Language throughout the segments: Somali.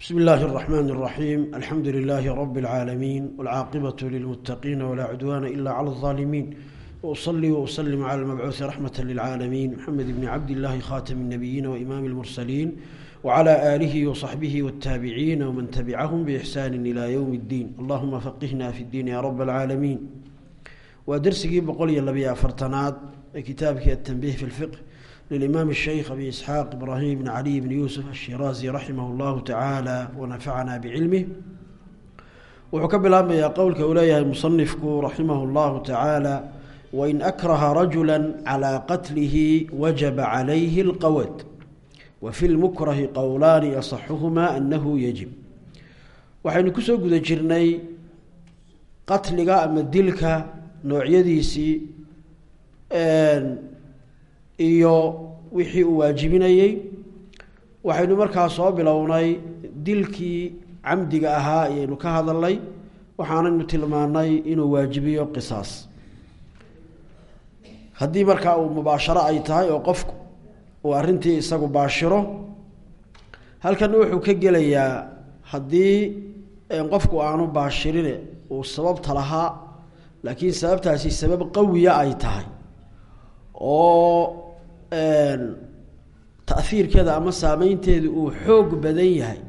بسم الله الرحمن الرحيم الحمد لله رب العالمين والعاقبة للمتقين ولا عدوان إلا على الظالمين وأصلي وأسلم على المبعوث رحمة للعالمين محمد بن عبد الله خاتم النبيين وإمام المرسلين وعلى آله وصحبه والتابعين ومن تبعهم بإحسان إلى يوم الدين اللهم فقهنا في الدين يا رب العالمين ودرسي بقول يلا فرتناد كتابك التنبيه في الفقه للإمام الشيخ أبي إسحاق إبراهيم بن علي بن يوسف الشيرازي رحمه الله تعالى ونفعنا بعلمه wuxuu ka bilaabmayaa qowlka uu leeyahay musanifku raximah اllahu tacaala wain akraha rajula calىa qatlihi wajaba calayhi اlqawad wafi lmukrahi qowlaani asaxuhumaa anahu yajib waxaynu kusoo guda jirnay qatliga ama dilka noocyadiisii iyo wixii uu waajibinayey. Waxaynu markaa soo bilownay dilkii camdiga ahaa ayaynu ka hadalnay waxaanaynu tilmaanay inuu waajibiyo qisaas. Haddii markaa uu mubaasharo ay tahay oo qofku uu arrintii isagu baashiro halkan wuxuu ka gelayaa haddii qofku aanu baashirine uu sababta lahaa laakiin sababtaasi sabab qawiya ay tahay oo taiirkeeda ama saameynteedu uu xoog badan yahay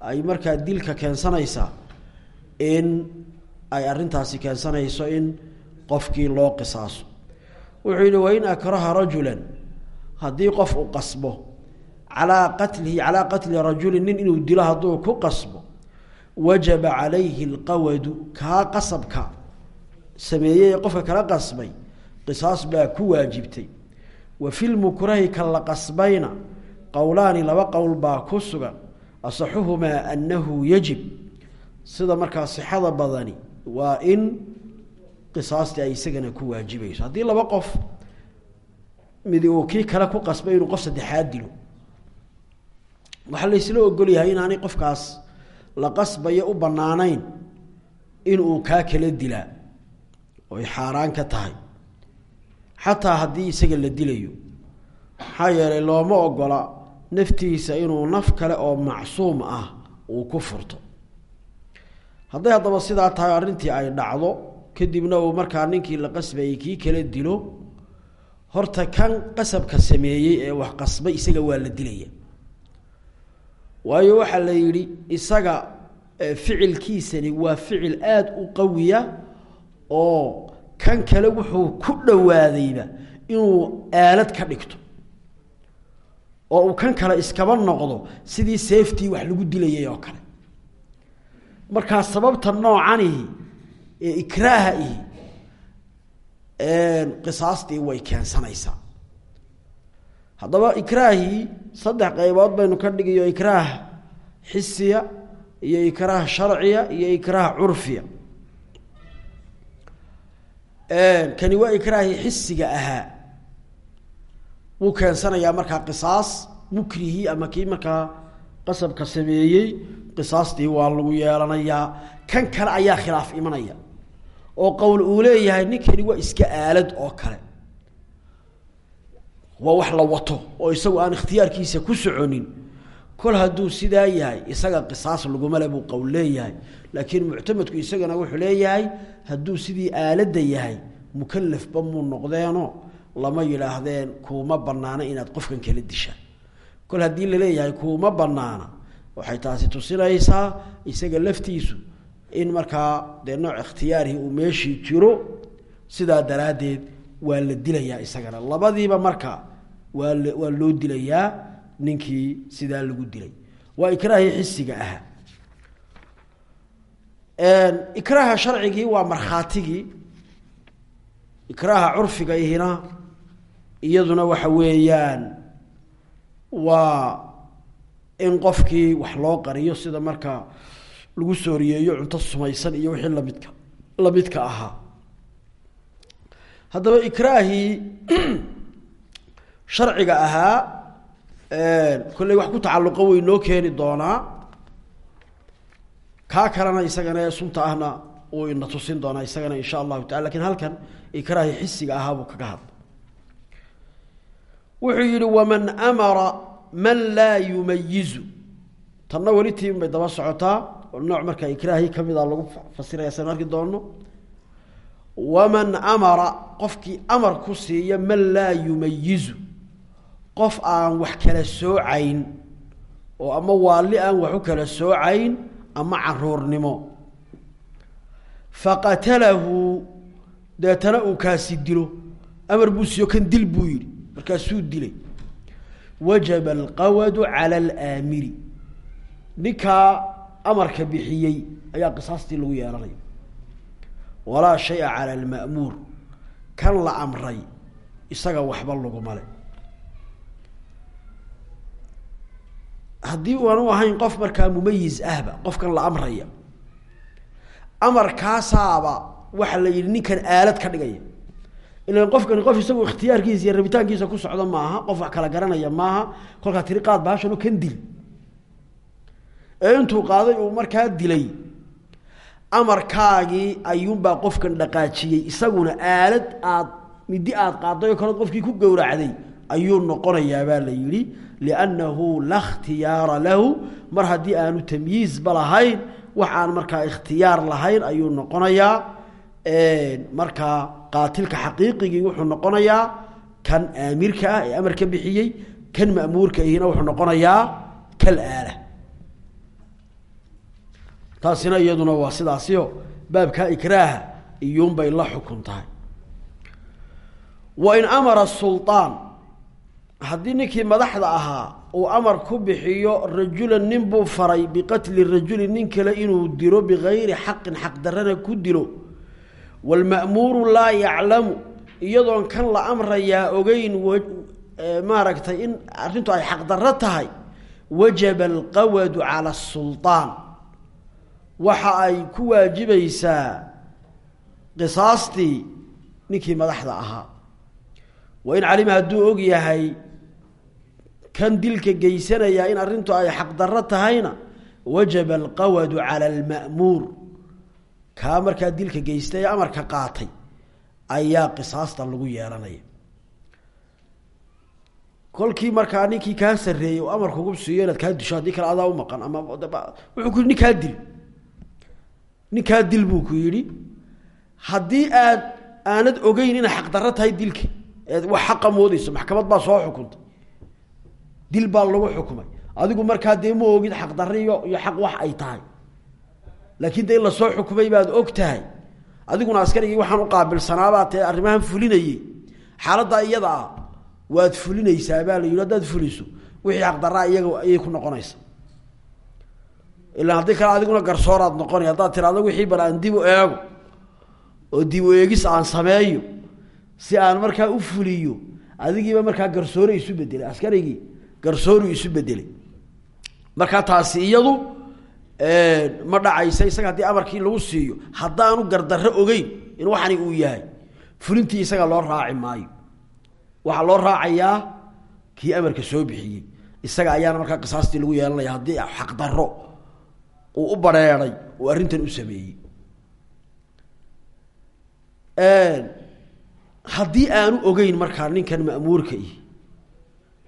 ay markaa dilka keensanaysaa in ay arrintaasi keensanayso in qofkii loo qisaaso. Wuxuu yihi wain akraha rajulan haddii qof uu qasbo calaa qatlihi calaa qatli rajulin nin inuu dilo hadduu ku qasbo wajaba calayhi alqawadu kaa qasabka sameeyey ee qofka kala qasbay qisaas baa ku waajibtay wa fi lmukrahi ka la qasbayna qowlaani laba qowl baa ku sugan asaxuhumaa annahu yajib. Sida markaa sixada badani waa in qisaastii ay isagana ku waajibayso haddii laba qof midi uu kii kale ku qasbay inuu qof saddexaad dilo waxaa laysla ogolyahay inaanay qofkaas la qasbayo u bannaanayn inuu kaa kala dilaa oy xaaraan ka tahay xataa haddii isaga la dilayo. Maxaa yeelay looma ogola naftiisa inuu naf kale oo macsuum ah uu ku furto. Hadday haddaba sidaa tahay arrintii ay dhacdo kadibna uu markaa ninkii la qasbayay kii kala dilo horta kan qasabka sameeyey ee wax qasbay isaga waa la dilaya. Waayo waxaa la yidhi isaga ficilkiisani waa ficil aada u qawiya oo kan kale wuxuu ku dhowaadayba inuu aalad ka dhigto. oo uu kan kale iskaba noqdo sidii safety wax lagu dilayay oo kale. Markaa sababta noocanihi ee ikraaha ihi qisaastii way keensanaysaa haddaba ikraahii saddex qaybood baynu ka dhigayo ikraah xisiya iyo ikraah sharciya iyo ikraah curfiya kani waa ikraahii xisiga ahaa. Wuu keensanayaa markaa qisaas mukrihii ama kii markaa qasabka sameeyey qisaastii waa lagu yeelanayaa. Kan kale ayaa khilaaf imanaya oo qowl uu leeyahay ninkani waa iska aalad oo kale. Waa wax la wato oo isagu aan ikhtiyaarkiisa ku soconin kol hadduu sidaa yahay isaga qisaas laguma le buu qowl leeyahay. Laakiin muctamadku isagana wuxuu leeyahay hadduu sidii aaladda yahay mukalafba muu noqdeeno lama yidhaahdeen kuuma banaana inaad qofkan kala disha. Kol haddii la leeyahay kuuma banaana waxay taasi tusinaysaa isaga laftiisu in markaa dee nooc ikhtiyaarihi uu meeshii jiro sidaa daraaddeed waa la dilayaa isagana. Labadiiba marka waa waa loo dilayaa ninkii sidaa lagu dilay. Waa ikraahii xisiga ahaa ikraaha sharcigii waa markhaatigii ikraaha curfiga ihina iyaduna waxa weeyaan waa in qofkii wax loo qariyo sida marka lagu sooriyeeyo cunto sumaysan iyo wixii lamidka lamidka ahaa. Haddaba ikraahii sharciga ahaa kolley wax ku tacalluqo way noo keeni doonaa. Kaa kalena isagana sunta ahna uu ina tusin doonaa isagana insha allahu tacala laakiin halkan ikraahi xisiga ahaa buu kaga hadla wuxuu yihi waman amara man laa yumayizu. Tanna weli tiim bay daba socotaa oo nooc markaa ikraahi ka mid a lagu fasiraya san arki doono waman amara qofkii amar ku siiya man laa yumayizu qof aan wax kala soocayn oo ama waali aan wax u kala soocayn ama caruurnimo. Faqatalahu deetana uu kaasi dilo. Amar buu siiyo kan dil buu yidhi. Markaasuu dilay. Wajaba alqawadu cala alaamiri. Ninkaa amarka bixiyey ayaa qisaastii lagu yeelanaya walaa shaya cala alma'muur. Kan la amray isaga waxba laguma le haddii aanu ahayn qof markaa mumayiz ahba qofkan la amraya amarkaasaaba waxa la yidhi ninkan aalad ka dhigaya. Ilan qofkani qof isagu ikhtiyaarkiisa iyo rabitaankiisa ku socda maaha qof wax kala garanaya maaha kolkaa tiri qaad bahashano kan dil. Intuu qaaday uu markaa dilay amarkaagii ayuunbaa qofkan dhaqaajiyey isaguna aalad aad midi aad qaaday oo qofkii ku gowracday ayuu noqonayaabaa la yidhi liannahu la khtiyaara lahu mar haddii aanu tamyiizba lahayn wax aan markaa ikhtiyaar lahayn ayuu noqonayaa markaa qaatilka xaqiiqigii wuxuu noqonayaa kan aamirka ah ee amarka bixiyey kan ma'muurka ihina wuxuu noqonayaa kal aala taasina iyaduna waa sidaasio baabkaa ikraaha iyuunbay la xukun haddii ninkii madaxda ahaa uu amar ku bixiyo rajulan nin buu faray biqatli rajuli nin kale inuu dilo bigayri xaqin xaqdarana ku dilo. Waalma'muuru laa yaclamu iyadoon kan la amrayaa ogeyn maaragtay in arrintu ay xaqdarro tahay. Wajaba alqawadu cala asulطaan waxa ay ku waajibaysaa qisaastii ninkii madaxda ahaa. Wa in calima hadduu og yahay kan dilka geysanayaa in arrintu ay xaqdarro tahayna wajaba alqawadu cala alma'muur. Kaa markaa dilka geystay ee amarka qaatay ayaa qisaasta lagu yeelanaya. Kolkii markaa ninkii kaa sarreeyey oo amar kugu siiyo inaad kaa disho haddii kale adaa umaqan ama wuxuu ku yidhi dil. Ninkaa dil buu ku yidhi haddii aad aanad ogeyn inay xaqdarro tahay dilka eed wax xaqa moodeyso maxkamad baa soo xukuntay dil baa lagu xukumay. Adigu markaa dee ma ogid xaqdarri iyo iyo xaq wax ay tahay. Laakiin de in la soo xukumay baad og tahay. Adiguna askarigii waxaan u qaabilsanaabaa tee arrimahan fulinayey. Xaaladdaa iyada ah waad fulinaysaa baa la yidhi fuliso wixii xaqdarraa iyaga ayay ku noqonaysa ilaa haddii kale adiguna garsooraad noqonay haddaad tirahdo wixii bal dib u eego oo dib u eegis aan sameeyo si aan markaa u fuliyo adigiiba markaa garsoore isu bedelay askarigii garsooru isu bedelay. Markaa taasi iyadu ma dhacaysa isaga haddii amarkii lagu siiyo haddaanu gardarro ogeyn in waxani uu yahay fulintii isaga loo raaci maayo. Waxaa loo raacayaa kii amarka soo bixiyey. Isaga ayaana markaa qisaastii lagu yeelanaya haddii xaqdarro uu u bareeray uu arrintan u sameeyey. Haddii aanu ogeyn markaa ninkan ma'muurka ihi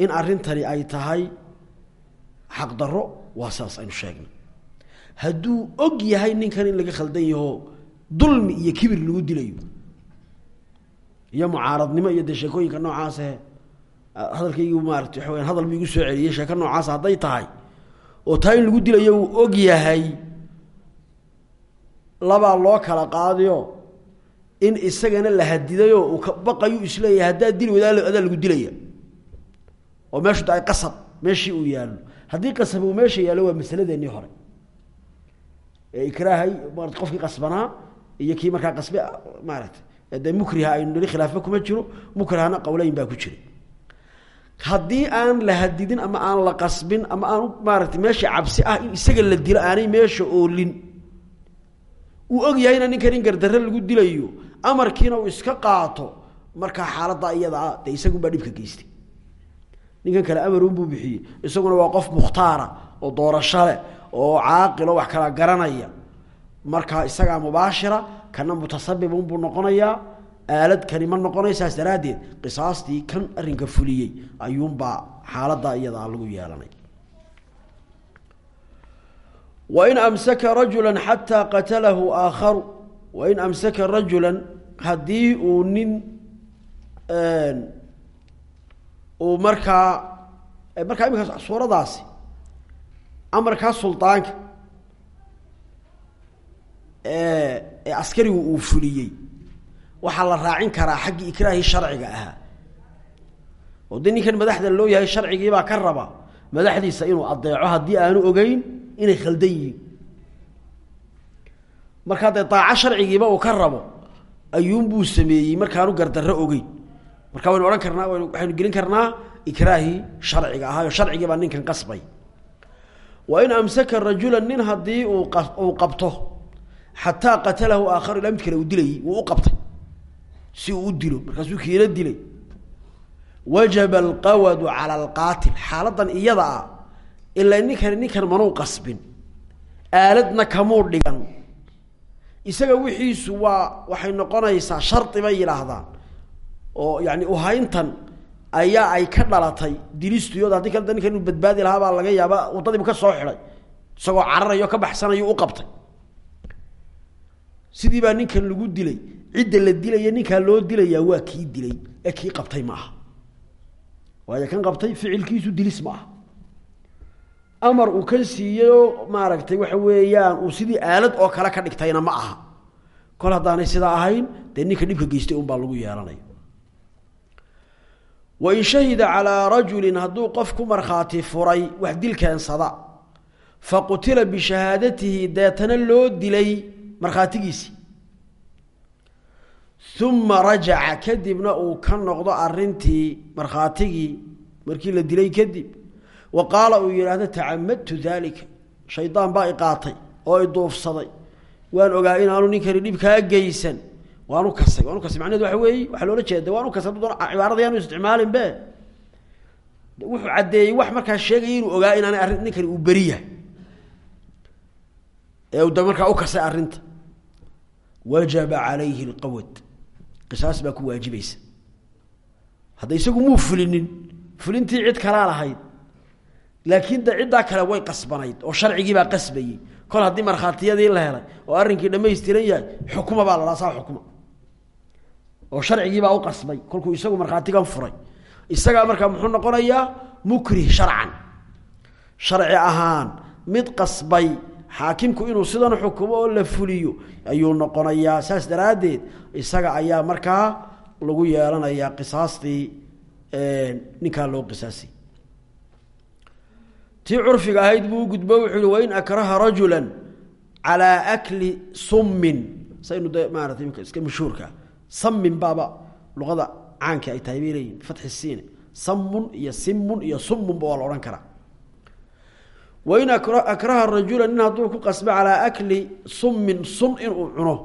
in arrintani ay tahay xaqdarro waa saas aynu sheegnay. Hadduu og yahay ninkan in laga khaldan yaho dulmi iyo kibir lagu dilayo iyo mucaaradnimo iyo dee sheekooyinka noocaase hadalkaygu maarata waxa weyaan hadal bu igu soo celiyey sheeko noocaas hadday tahay oo taa in lagu dilayo uu og yahay labaa loo kala qaadiyo in isagana la hadidayoo uu ka baqayu is leeyahay haddaa dili wada adaa lagu dilaya oo meeshu da qasab meeshii uu yaallo. Haddii qasab uu meesha yaallo waa masaladeennii hore. Ee ikraahay marat qofkii qasbanaa iyo kii markaa qasbe maarata dee mukriha aynu nili khilaafba kuma jiro mukrihana qowleyn baa ku jira. Haddii aan la hadidin ama aan la qasbin ama aan maarata meesha cabsi ah in isaga la dilo aanay meesha oolin uu og yahayna ninkan in gardarre lagu dilayo amarkiina uu iska qaato markaa xaaladda iyada ah dee isagunbaa dhibka geystay ninkan kale amarunbuu bixiyey. Isaguna waa qof mukhtaara oo doorasho leh oo caaqilo wax kala garanaya. Markaa isagaa mubaashira kana mutasabibunbuu noqonayaa. Aalad kani ma noqonaysaas daraaddeed qisaastii kan arrinka fuliyey ayuunbaa xaaladda iyadaa lagu yeelanay. Wain amsaka rajula xataa qatalahu aakharu wain amsaka rajula haddii uu nin uu markaa markaa iminka suuradaasi amarkaa suldaanka ee askarigu uu fuliyey waxaa la raacin karaa xaggii ikraahi sharciga ahaa. Oo de ninkan madaxda loo yahay sharcigiibaa ka raba madaxdiisa inuu adeeco haddii aanu ogeyn inay khaldan yihiin. Markaa dee daaco sharcigiiba uu ka rabo ayuunbuu sameeyey markaanu gardarro ogeyn marka waynu odhan karnaa waxaynu gelin karnaa ikraahii sharciga ahaayo sharcigiibaa ninkan qasbay. Wa in amsaka rajula nin haddii uu uu qabto xataa qatalahu aakharu ilaa mid kale uu qabtay. Si uu u dilo markaasuu kiina dilay. Wajaba alqawadu cala alqaatil xaaladan iyada ah ilaa ninkani ninkan manuu qasbin. Aaladna kamuu dhigan. Isaga wixiisu waa waxay noqonaysaa shardi bay oo yani uhayntan ayaa ay ka dhalatay dilistuyood haddii ninkan inuu badbaadi lahaa baa laga yaaba waddadiibu ka soo xidhay isagoo cararayo ka baxsanayo u qabtay. Sidii baa ninkan lagu dilay cidda la dilaya ninkaa loo dilayaa waa kii dilay ee kii qabtay ma aha. Waayo kan qabtay ficilkiisu dilis ma aha. Amar uu kan siiyeyoo maaragtay waxa weeyaan uu sidii aalad oo kale ka dhigtayna ma aha. Kol haddaanay sidaa ahayn dee ninka dhibka geystay unbaa lagu yeelanaya wain shahida calaa rajulin hadduu qof ku markhaati furay wax dil keensada fa qutila bishahaadatihi deetana loo dilay markhaatigiisii uma rajaca kadibna uu ka noqdo arintii markhaatigii markii la dilay kadib wa qaala uu yidhaahdo tacamadtu daalika shaydaan baa i qaatay oo i duufsaday waan ogaa inaanu ninkani dhibkaa geysan waanu kasay waanu kasay. Macnahedu waxa weeye waxaa loola jeeda waanu kasay. Hadduu doon cibaarada isticmaalin be wuxuu caddeeyey wax markaa sheegaya inuu ogaa inaanay arrin ninkani uu beri yahay. Ee uu da u kasay arrinta. Wajaba calayhi alqawad qisaas baa ku waajibaysa hadda isagu muu fulinin fulintii cid kalaa lahayd. Laakiin de ciddaa kale way qasbanayd oo sharcigiibaa qasbayey. Kol haddii markhaatiyadii la helay oo arrinkii dhamaystiran yahay xukuma baa saa xukuma oo sharcigiibaa u qasbay. Kolkuu isagu markhaatigan furay. Isagaa markaa muxuu noqonayaa mukrih sharcan. Sharci ahaan mid qasbay xaakimku inuu sidan xukumo oo la fuliyo ayuu noqonayaa saas daraaddeed isaga ayaa markaa lagu yeelanayaa qisaastii ninkaa loo qisaasay tii curfiga ahayd buu ugudbo wuxuu yihi wain akraha rajula calaa akli summin. Saynu de iska mashhuurkaa samin baaba luqada caanka ay tahay bay leeyihiin fatxi siine. Samun iyo simun iyo sumunba waa la odhan karaa. Wain akraha rajula nin hadduu ku qasbo calaa akli summin sun inuu cuno.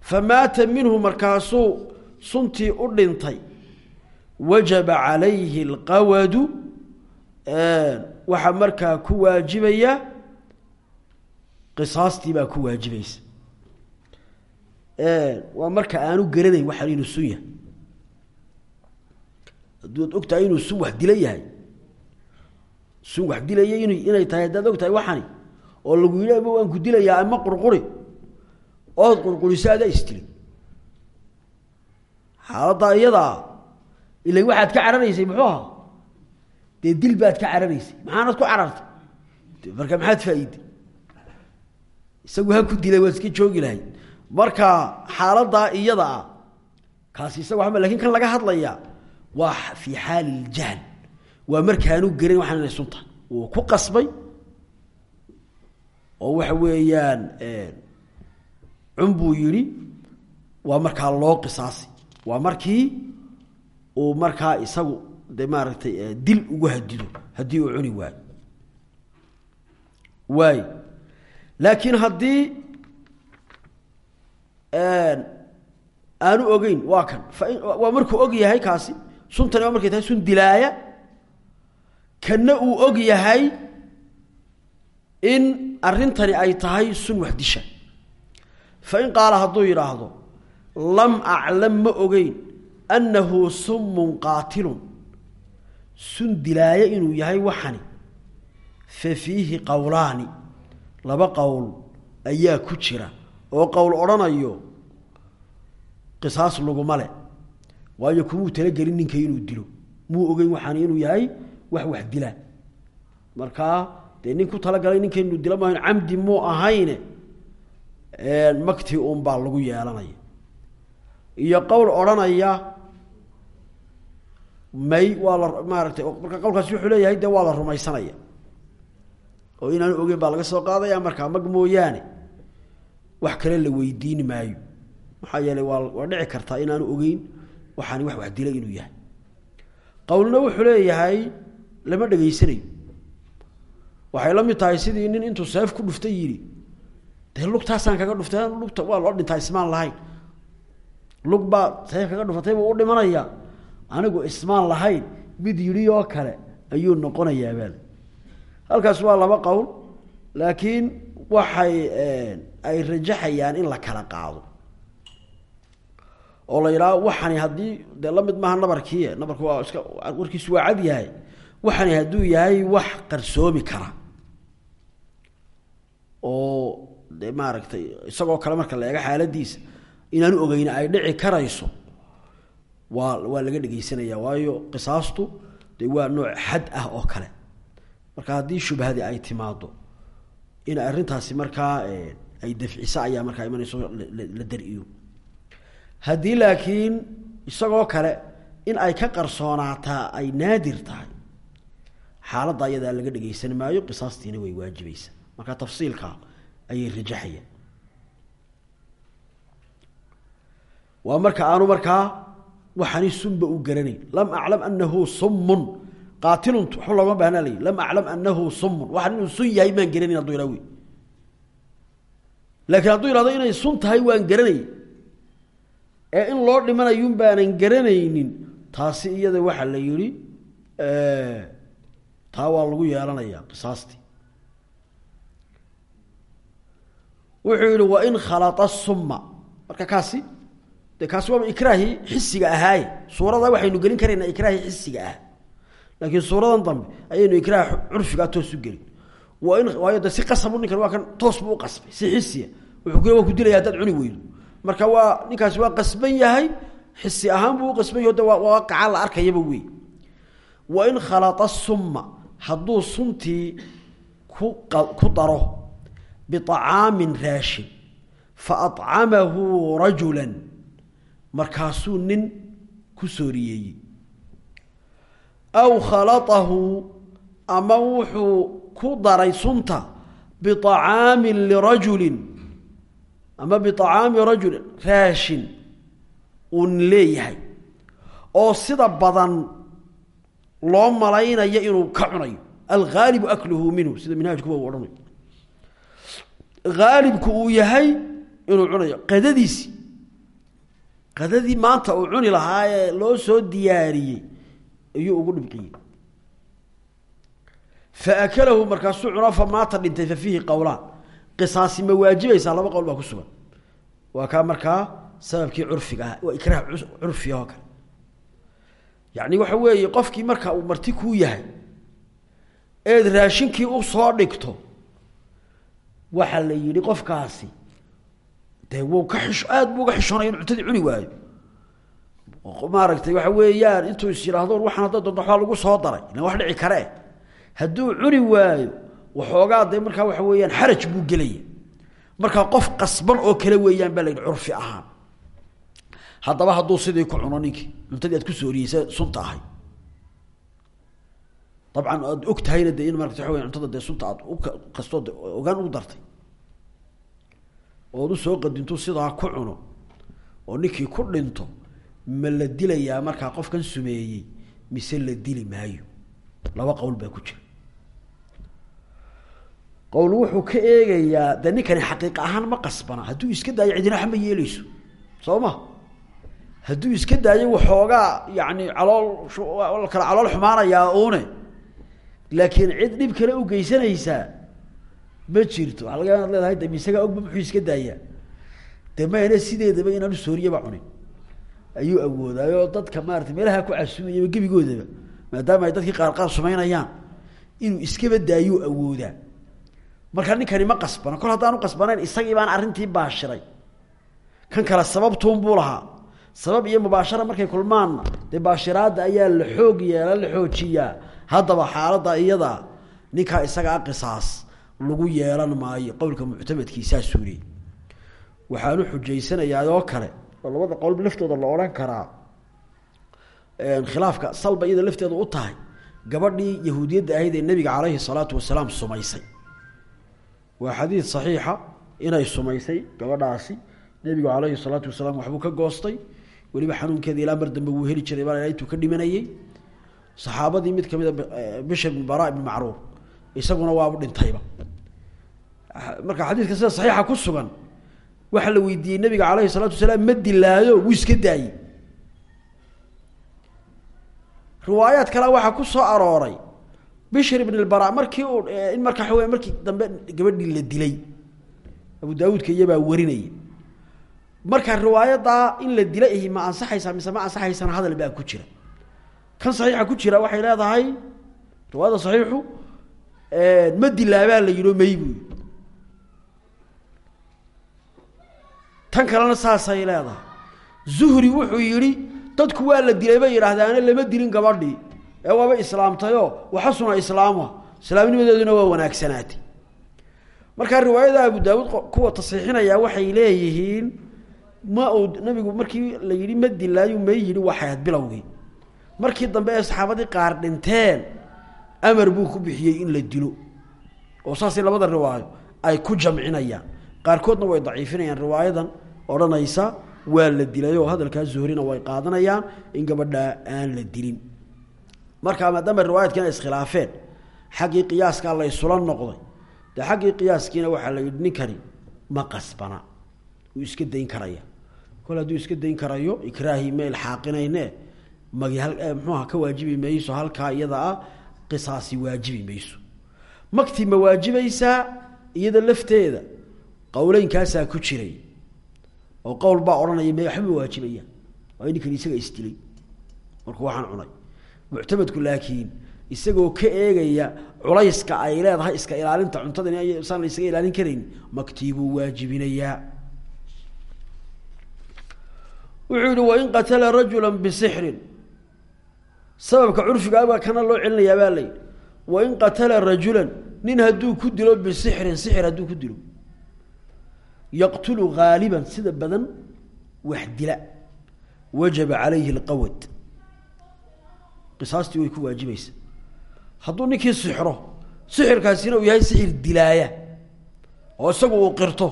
Famaata minhu markaasuu suntii u dhintay. Wajaba calayhi alqawadu waxaa markaa ku waajibaya qisaastii baa ku waajibaysa waa marka aanu garanayn waxaan inuu sun yahay. Hadduad og tahay inuu sun wax dila yahay sun inay tahay haddaad og waxani oo lagu yidhi waan ku dilayaa ama qurquri ood qurquriso adaa isdilay xaaladdaa iyadaa waxaad ka cararaysay muxuu ahaa? Dee dil baad ka cararaysay maxaanad ku carartay? Marka maxaad faa-iiday isagu ha ku dilay waad iska joogi lahayd marka xaaladdaa iyada ah kaasi isaga waxba laakiin kan laga hadlayaa waa fii xaali iljahl waa markaanu gerin waxaan inay sun tahay wuu ku qasbay oo waxa weeyaan cun buu yidhi waa markaa loo qisaasi. Waa markii uu markaa isagu de maaragtay dil ugu hadido haddii uu cuni waayo. Waayo laakiin haddii aanu ogeyn waa kan. Waa markuu og yahay kaasi suntani waa markay tahay sun dilaaya. Kanna uu og yahay in arrintani ay tahay sun wax disha fain qaala hadduu yidhaahdo lam aclam ma ogeyn annahu summun qaatilun. Sun dilaaya inuu yahay waxani. Fa fiihi qowlaani laba qowl ayaa ku jira oo qowl odhanayo qisaas laguma le waayo kumuu talagelin ninka inuu dilo. Muu ogeyn waxaan inuu yahay wax wax dila. Markaa dee nin ku talagalay ninka inuu dilo maahan camdi muu ahayne makti un baa lagu yeelanaya. Iyo qowl odhanaya may waa la maaragtay marka qowlkaasi wuxuu leeyahay dee waa la rumaysanaya. Oo inaanu ogeyn baa laga soo qaadaya markaa mag mooyaane wax kale la weydiin maayo. Maxaa yeelay waa dhici kartaa inaanu ogeyn waxaani wax wax dila inuu yahay. Qowlna wuxuu leeyahay lama dhegaysanayo waxay la mid tahay sidii nin intuu seef ku dhuftay yidhi dee lugtaasaan kaga dhuftay? Lugta waa loo dhintaa ismaan lahayn. Lug baa seef kaga dhufatay buu u dhimanaya anigu ismaan lahayn mid yidhi oo kale ayuu noqonayaa baale halkaas waa laba qowl laakiin waxay ay rajaxayaan in la kala qaado. Oo la yidhaha waxani haddii dee la mid maaha nabarkii nabarku waa iska warkiisu waa cad yahay waxani hadduu yahay wax qarsoomi kara. Oo de maaragtay isagoo kale marka la eego xaaladiisa inaanu ogeyni ay dhici karayso waa waa laga dhegeysanaya waayo qisaastu dee waa nooc xad ah oo kale. Marka haddii shubhadi ay timaado in arrintaasi markaa ay dafciso ayaa markaa imanayso la dar-iyo. Haddii laakiin isagoo kale in ay ka qarsoonaataa ay naadir tahay xaaladda ayadaa laga dhegeysan maayo qisaastiina way waajibaysa marka tafsiilka ayay rajaxayaan. Waa marka aanu markaa waxani sunba u garanayn. Lam aclam anahu summun qaatilun waxba loogama bahnaa layi lam aclam anahu summun. Waxan inuu sun yahay maan garanayn hadduu ihaa wey laakiin hadduu ihahdo inay sun tahay waan garanay ee in loo dhimanayun baanan garanaynin taasi iyada waxaa la yihi taa waa lagu yeelanayaa qisaastii wuxuu yihi wain khalaa summa marka kaasi de kaasi waaba ikraahii xisiga ahaaye suurada waxaynu gelin karaynaa ikraahii xisiga ah. Laakiin suuradan dambe ayaynu ikraah curfigaa toos u gelin. Wain waayo de si qasabu ninkan waa kan toos buu uqasbay si xisiya wuxuu waa ku dilaya haddaad cuni weydo marka waa ninkaasi waa qasban yahay xisi ahaan buu uqasban yaho waa waaqaca la arkayaba wey wain khalaa summa hadduu suntii ku ku daro biطacaamin raashin faacamahu rajula markaasuu nin ku sooriyeeyey aw khalaahu ama wuxuu ku daray sunta biطacaamin lirajulin ama biطacaami rajulin raashin uun leeyahay oo sida badan loo malaynayo inuu ka cunayo. Algaalibu akluhu minhu sida minhaajkuba uu odhanayo. Haalibku uu yahay inuu cunayo. Qadadiisi qadadii maanta uu cuni lahaa loo soo diyaariyey ayuu ugu dhibqiyey. Fa akalahu markaasuu cuno fa maata dhintay fa fiihi qowlaan qisaasi ma waajibaysaa laba qowl baa ku sugan. Waa kaa markaa sababkii curfiga ah waa ikraah curfiga oo kale. Yacni waxa weeye qofkii marka uu marti kuu yahay eed raashinkii u soo dhigto waxaa la yidhi qofkaasi dee wuu ka xish aada buu uga xishoonaya inu cuntadii cuni waayo. Maaragtay waxa weeyaan intuu is yidhaahdo waxaan hadda doonto lagu soo daray ilan wax dhici karee. Hadduu cuni waayo waxoogaa dee markaa waxa weeyaan xaraj buu gelaya. Markaa qof qasban oo kale weeyaan baa la yidhi curfi ahaan. Haddaba hadduu sidii ku cuno ninkii cuntadii aad ku sooriyeysa sunta ahay. Dabcan aad in marata waxa weya cuntada dee sunta aad ukastoo de ogaan ugu dartay. Ood u soo qadintuu sidaa ku cuno oo ninkii ku dhinto ma la dilayaa markaa qofkan sumeeyey mise la dili maayo? Laba qowl baa ku jira qowl wuxuu ka eegayaa dee ninkani xaqiiq ahaan ma qasbana hadduu iska daayo cidina waxma yeeleyso soo ma? Hadduu iska daayo waxoogaa yani calool kala calool xumaanayaa une laakiin cid dhib kale u geysanaysaa ma jirto. Waaa laga leedahay de misagaa ogba muxuu iska daayaa? De mayna sideedaba inaanu sooriyaba cunin? Ayuu awoodaayo dadka maarata meelaha ku casumayaba gebigoodaba maadaama ay dadkii qaar qaar sumaynayaan. Inuu iskaba daayuu awoodaa marka ninkani ma qasbana kol haddaan u qasbanayn isagii baan arrintii baashiray. Kan kale sababtuun buu lahaa. Sabab iyo mubaashara markay kulmaanna dee ayaa la xoog yeela la xoojiyaa. Haddaba xaaladda iyada ninkaa isagaa qisaas lagu yeelan maayo. Qowlka muctamadkiisaa suuriye waxaanu xujaysanayaa oo kale labada qowl laftooda la odhan karaa khilaafka salba iyada lafteeda u tahay. Gabadhii yahuudiyadda ahayd ee nebiga calayhi salaatu wasalaam sumaysay waa xadiid saxiixa. Inay sumaysay gabadhaasi. Nebigu calayhi salaatu wasalaam waxbuu ka goostay. Weliba xanuunkeeda ilaa mar dambe wuu heli jiray baa ka dhimanayey saxaabadii mid ka mid a bishr bn bara ibn macruur isaguna waabu dhintayba. Marka xadiidka sida saxiixa ku sugan waxaa la weydiiyey nabiga calayhi salaatu wasalaam ma dilaayo wuu iska daayey. Riwaayaad kale waxaa ku soo arooray bishr ibn lbara markii uu in marka xawe markii dambe gabadhii la dilay abu daawuudka iyabaa warinaya marka riwaayadaa in la dila ma ansaxaysaa mise ma ansaxaysana hadal baa ku jira. Kan saxiixa ku jira waxay leedahay riwaayada saxiixu ma dilaabaa la yidhi o may tan kalena saasay leedahay. Zuhri wuxuu yidhi dadku waa la dilay bay yidhaahdaane lama dilin gabadhii waaba islaamtayoo waxasuna islaamuha islaamnimadeeduna waa wanaagsanaatay markaa riwaayada abu daawuud kuwa tasxiixinaya waxay leeyihiin ma uu nabigu markii la yidhi ma dilaayu may yidhi waxay ahayd bilowgii markii dambe ee saxaabadii qaar dhinteen amar buu ku bixiyey in la dilo. Oo saasay labada riwaayo ay ku jamcinayaan. Qaarkoodna way daciifinayaan riwaayadan odhanaysa waa la dilay oo hadalkaa zuhrina way qaadanayaan in gabadhaa aan la dilin markaa maadaama riwaayadkiina iskhilaafeen xaggii qiyaaskaa la ysula noqday dee xaggii qiyaaskiina waxaa la yidhi ninkani ma qasbana iska dayn karaya. Kol hadduu iska dayn karayo ikraahii ma ilxaaqinayne magi hal muxuuha ka waajibi mayso halkaa iyada ah qisaasi waajibi mayso. Makti ma waajibaysaa iyada lafteeda qowleynkaasaa ku jiray oo qowl baa odhanaya me waajibayaan waa ninkan isaga isdilay markuu waxaan cunay muctamadku laakiin isagoo ka eegaya culayska ay leedahay iska ilaalinta cuntadan saan la isaga ilaalin karayn maktiibuu waajibinayaa. Wuxuu yihi wain qatala rajula bisixrin sababka curfigaabaa kana loo celinayaa baa layidhi wain qatala rajulan. Nin hadduu ku dilo bisixrin sixir hadduu ku dilo. Yaqtulu haaliban sida badan wax dila. Wajaba calayhi alqawad qisaastii way ku waajibaysa hadduu ninkii sixro sixirkaasina uu yahay sixir dilaaya oo isagu uu qirto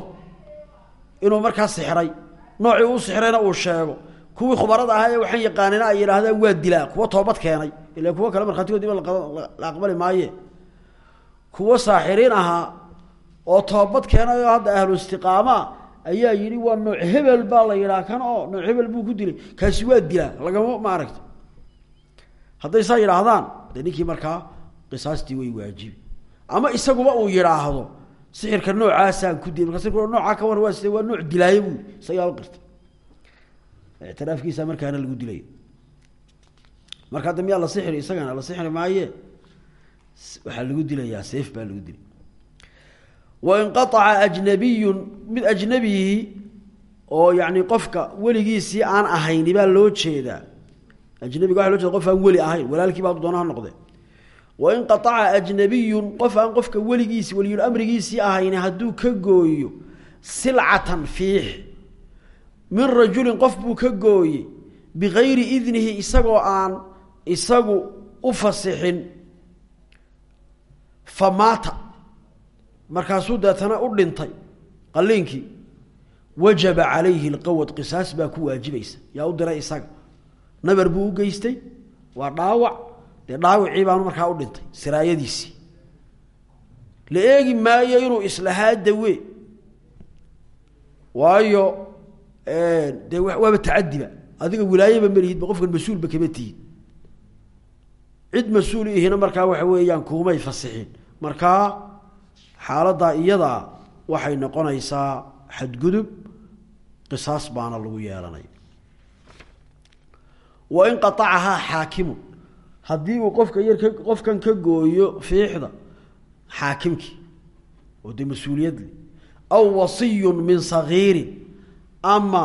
inuu markaa sixray. Noocii uu sixrayna uu sheego kuwii khubarada ahaa ee waxaan yaqaanina ay yidhaahdaan waa dilaa kuwa toobad keenay ila kuwo kale markhaatigoodiiba la aqbali maaye. Kuwo saaxiriin ahaa oo toobad keenay oo hadda ahlu istiqaamaa ayaa yidhi waa nooc hebel baa la yidhaha kan oo nooc hebel buu ku dilay kaasi waa dilaa lagama ma aragta hadday saa yidhaahdaan dee ninkii markaa qisaastii way waajibi ama isaguba uu yidhaahdo sixirka noocaasaan ku dilay markaas noocaa ka war waa waa nooc dilaayo buu isagaaba qirtay. Ictiraafkiisa markaana lagu marka mid ajnabiyii oo yani qofka weligiisii loo jeedaa ajnabiga waa loo jeeda qof aan weli ahayn walaalkii baa doona ha noqde wainqaaca ajnabiyun qof aan qofka weligiisi weliyul amrigiisii ahayni hadduu ka gooyo silcatan fiix min rajulin qof buu ka gooyey bigayri idnihi isagoo aan isagu u fasixin fa maata markaasuu deetana u dhintay qaliinkii wajaba calayhi alqawad qisaas baa ku waajibaysa yaa u diray isaga nabar buu u geystay waa dhaawac. Dee dhaawacii baanu markaa u dhintay siraayadiisii la eegi maayo inuu islahaa dawe waayo dee waaba tacadiba adiga wilaayaba malihidba qofkan mas'uulba kama tihid. Cid mas'uul ihina markaa waxa weeyaan kuumay fasixin markaa xaaladdaa iyadaa waxay noqonaysaa xadgudub qisaas baana lagu yeelanaya wa in qaacahaa xaakimun. Haddii uu qofka yar ka qofkan ka gooyo fiixda xaakimkii oo dee mas'uuliyad le aw wasiyun min sagiirin ama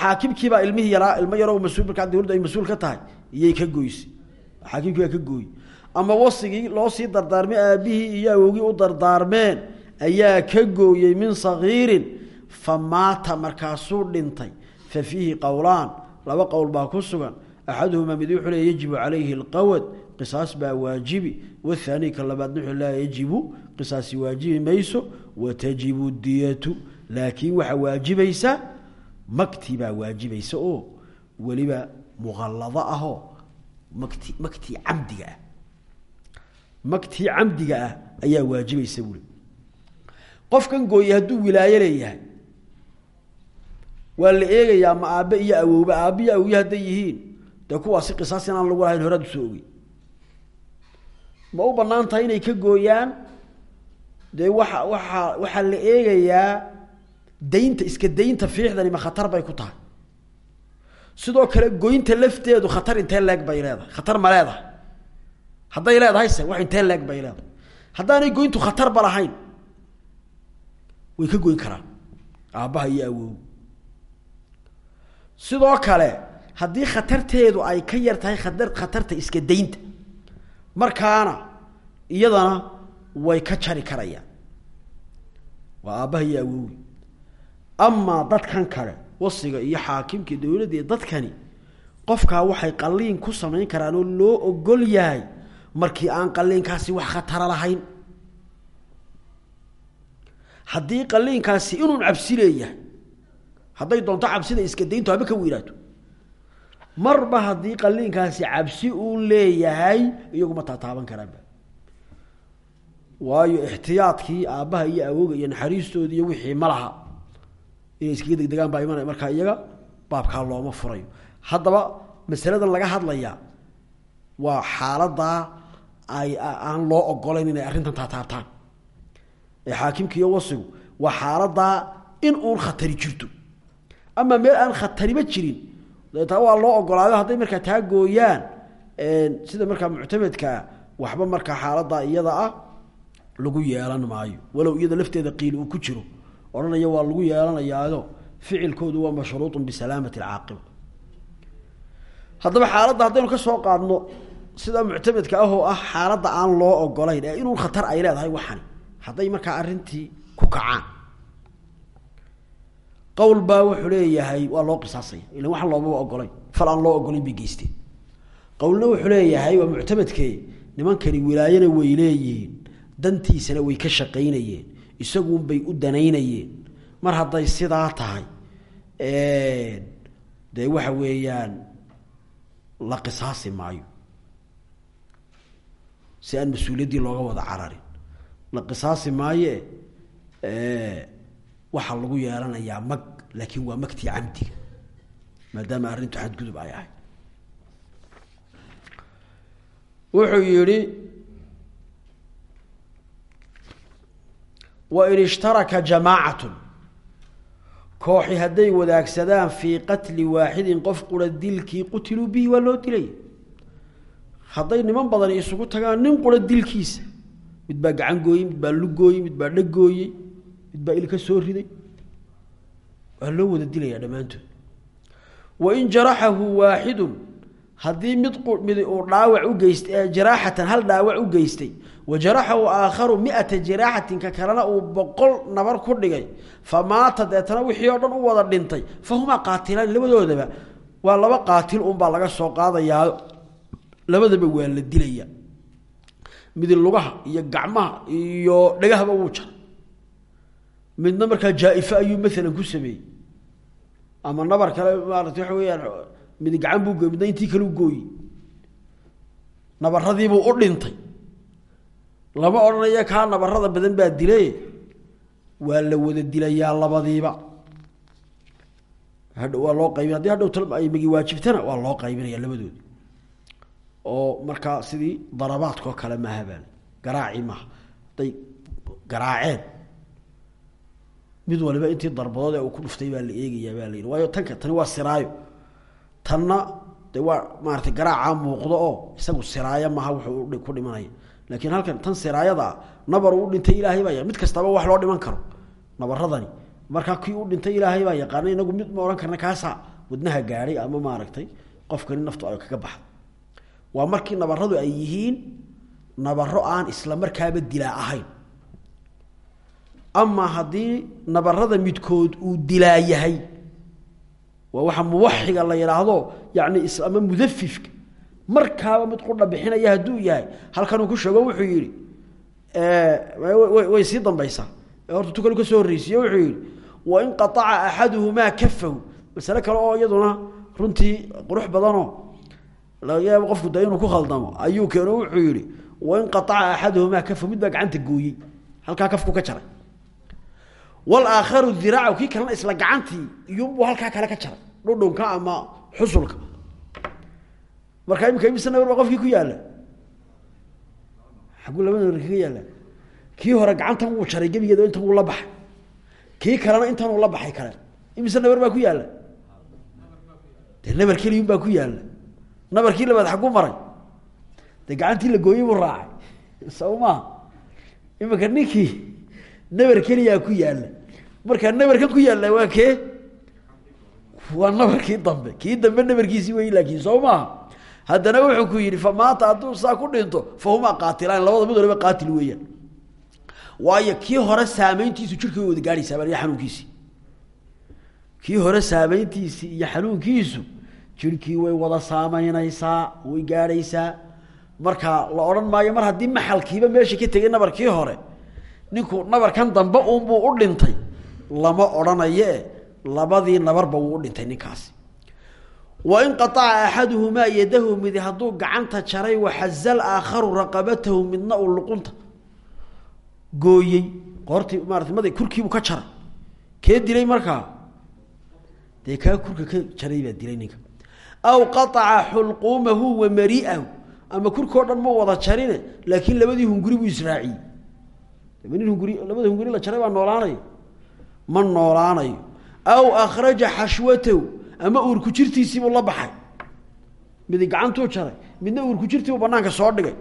xaakimkiibaa ilmihii yaraa ilmo yaroo mas'uul markaa dawladdu ay mas'uul ka tahay iyay ka goysay xaakimkii ka gooyey. Ama wasigii loo sii dardaarmay aabihii iyo awowgii u dardaarmeen ayaa ka gooyey min sagiirin fa maata markaasuu dhintay. Fa fiihi qowlaan laba qowl baa ku sugan axaduhumaa mid wuxuu leey yajibu calayhi alqawad qisaas baa waajibi wathaani ka labaadna wuxuu laa yajibu qisaasi waajibi mayso watajibu diyatu laakiin waxaa waajibaysa makti baa waajibaysa oo weliba muqallado ahoo makti maktii camdiga ah. Maktii camdiga ah ayaa waajibaysa buuli qofkan gooye hadduu wilaayo leeyahay waa la eegayaa ma aabe iyo awowba aabe iyo awowye hadday yihiin. Dee kuwaasi qisaas inaan lagu lahayn horaad u soo ogey ma u bannaan tahay inay ka gooyaan? Dee waxa waaa waxaa la eegayaa daynta iska daynta fiixdani ma khatar bay ku tahay. Sidoo kale goynta lafteedu khatar intee leeg bay leedahay khatar ma leedahay. Hadday leedahay wax intee leeg bay leedahay. Haddaanay goyntu khatarba lahayn way ka goyn karaan. Aabbaha iyo awow sidoo kale haddii khatarteedu ay ka yar tahay khatar khatarta iska daynta markaana iyadana way ka jari karayaan waa aabbaha iyo awowi amaa dadkan kale wasiga iyo xaakimka dowladda dadkani qofkaa waxay qaliin ku samayn karaan oo loo ogol yahay markii aan qaliinkaasi wax khatara lahayn. Haddii qaliinkaasi inuu cabsi leeyahay hadday doonto cabsida iska dayntu haba ka weynaato marba haddii qaliinkaasi cabsi uu leeyahay iyaguma taataaban karaanba. Waayo ixtiyaadkii aabbaha iyo awooga iyo naxariistoodi iyo wixii ma laha. Inay iskaga degdegaan baa imanaya. Markaa iyaga baabkaa looma furayo. Haddaba masaladan laga hadlayaa waa xaaladaa ay aan loo ogolayn inay arrintan taataabtaan ee xaakimka iyo wasigu waa xaaladaa in uun khatari jirto ama meel aan khatariba jirin. Deetaa waa loo ogolaayo hadday markaa taa gooyaan sida markaa muctamedkaa waxba markaa xaaladaa iyada ah lagu yeelan maayo. Walow iyada lafteeda qiil uu ku jiro odhanaya waa lagu yeelanayaayo ficilkoodu waa mashruuطun bisalaamati alcaaqiba haddaba xaaladda haddaynu ka soo qaadno sida muctamedka ah oo ah xaaladda aan loo ogolayn inuu khatar ay leedahay waxani. Hadday markaa arrintii ku kacaan qowl baa wuxuu leeyahay waa loo qisaasaya ilan waxaan loomaba ogolayn fal aan loo ogolayn bay geysteen qowlna wuxuu leeyahay waa muctamedkee nimankani wilaayana way leeyihiin dantiisana way ka shaqaynayeen isaguunbay u danaynayeen. Mar hadday sidaa tahay dee waxa weeyaan la qisaasi maayo. Si aan mas'uuliyaddii looga wada cararin la qisaasi maaye waxaa lagu yeelanayaa mag laakiin waa magtii camdiga maadaama arrintu xadgudub ay ahay wuxuu yihi wain ishtaraka jamaacatun. Kooxi hadday wadaagsadaan fii qatli waaxidin qof qura dilkii qutiluu bihi waa loo dilay. Hadday niman badani isugu tagaan nin qura dilkiisa. Mid baa gacan gooyey mid baa lugooyey mid baa dhagooyey mid baa ilka soo riday. Waa loo wada dilayaa dhammaantood. Wain jaraxahu waaxidun haddii mid mid uu dhaawac u geystay jaraaxatan hal dhaawac u geystay wa jaraxahu aakharu miata jaraaxatin ka kalena uu boqol nabar ku dhigay fa maata deetana wixii oo dhan u wada dhintay fa humaa qaatilaan labadoodaba waa laba qaatil unbaa laga soo qaadayaa. Labadaba waa la dilaya. Mid lugaha iyo gacmaha iyo dhagahaba wuu jaray midna markaa jaa-ifo ayuu maalan ku sameeyey. Ama nabar kale maarata waxa weyaan mid gacan buu gooy midna intii kale u gooyey. Nabaradiibuu u dhintay. Lama odhanaya kaa nabarada badan baa dilay waa la wada dilayaa labadiiba. Hadh waa loo qaybin haddii hadhow tal ay magi waajibtana waa loo qaybinaya labadoodi oo markaa sidii darabaadkao kale maaha baa garaacii maaha. Hadday garaaceen mid waliba intii darbadood ee uu ku dhuftay baa la eegayaa baa la yidhi waayo tanka tani waa siraayo. Tanna de waa maaratay garaacaa muuqdo oo isagu siraayo maaha wuxuu ku dhimanaya. Laakiin halkan tan siraayada nabar uu dhintay ilaahay baa mid kastaba wax loo dhiman karo nabaradani. Markaa kii u dhintay ilaahay baa yaqaana inagu mid ma odhan karna kaasaa wadnaha gaadhay ama maaragtay qofkani naftu ay kaga baxda waa markii nabaradu ay yihiin nabaro aan isla markaaba dilaa ahayn amaa haddii nabarada midkood uu dilaa yahay waxa muwaxiga la yidhaahdo yani ama mudafifka markaaba mid qudha bixinaya hadduu yahay halkanuu ku sheego wuxuu yihi way sii dambaysaa. Horta tukalu ka soo horreysiye wuxuu yihi wain qaaca axaduhumaa kafahu. Masale kale oo iyaduna runtii qurux badanoo laga yaabo qofku da ku khaldamo ayuu keeno wuxuu yihi wain qaaca axaduhumaa kafahu mid baa gacanta gooyey halkaa kafku ka jaray walaakharu diraacahu kii kalena isla gacantii iyuunbuu halkaa kale ka jaray. Dhudhunka ama xusulka. Markaa imika imise nabar qofkii ku yaalla? Xaguu laba nabar kaga yaalla. Kii hore gacantan wuu jaray gebigeeda intan wuu la baxay. Kii kalena intan uu la baxay kale. Imise nabar baa ku yaalla? Dee nabar keliyun baa ku yaalla. Nabarkii labaad xagu maray. Dee gacantii la gooyey buu raacay. Soo maa imika nabar keliyaa ku yaalla. Markaa nabarkan ku yaalla waa kee? Waa nabarkii dambe. Kii dambe nabarkiisii wey laakiin soo maaha haddana wuxuu ku yidhi fa hadduu saa ku dhinto fa qaatilaan labada mid qaatil weeyaan. Waayo kii hore saameyntiisu jirka wada gaadhaysaa bal iyo xanuunkiisii kii hore saameyntiisii iyo xanuunkiisu jirkii way wada saameynaysaa way gaadhaysaa. Marka la odhan maayo mar haddii maxalkiiba meesha ka tegay nabarkii hore ninku nabarkan dambe uunbuu u dhintay. Lama odhanaye labadii nabarba wuu u dhintay ninkaasi wain qaaca axaduhumaa yadahu midi hadduu gacanta jaray waxaza aakharu raqabatahu midna uu luqunta. Gooyey qoortii maarata mada ka jaray. Kee dilay markaa? Dee kaa kurka ka jaray baa dilay ninka. Aw qaaca xulquumahu wa mari'ahu. Ama kurkao dhan ma wada jarine laakiin labadii hunguri buu israaciyey nin hunguri la jaray baa noolaanayo ma noolaanayo aw akhraja xashwatahu ama uurku jirtiisiibuu la baxay. Midi gacantuu jaray midna uurku jirtiibuu banaanka soo dhigay.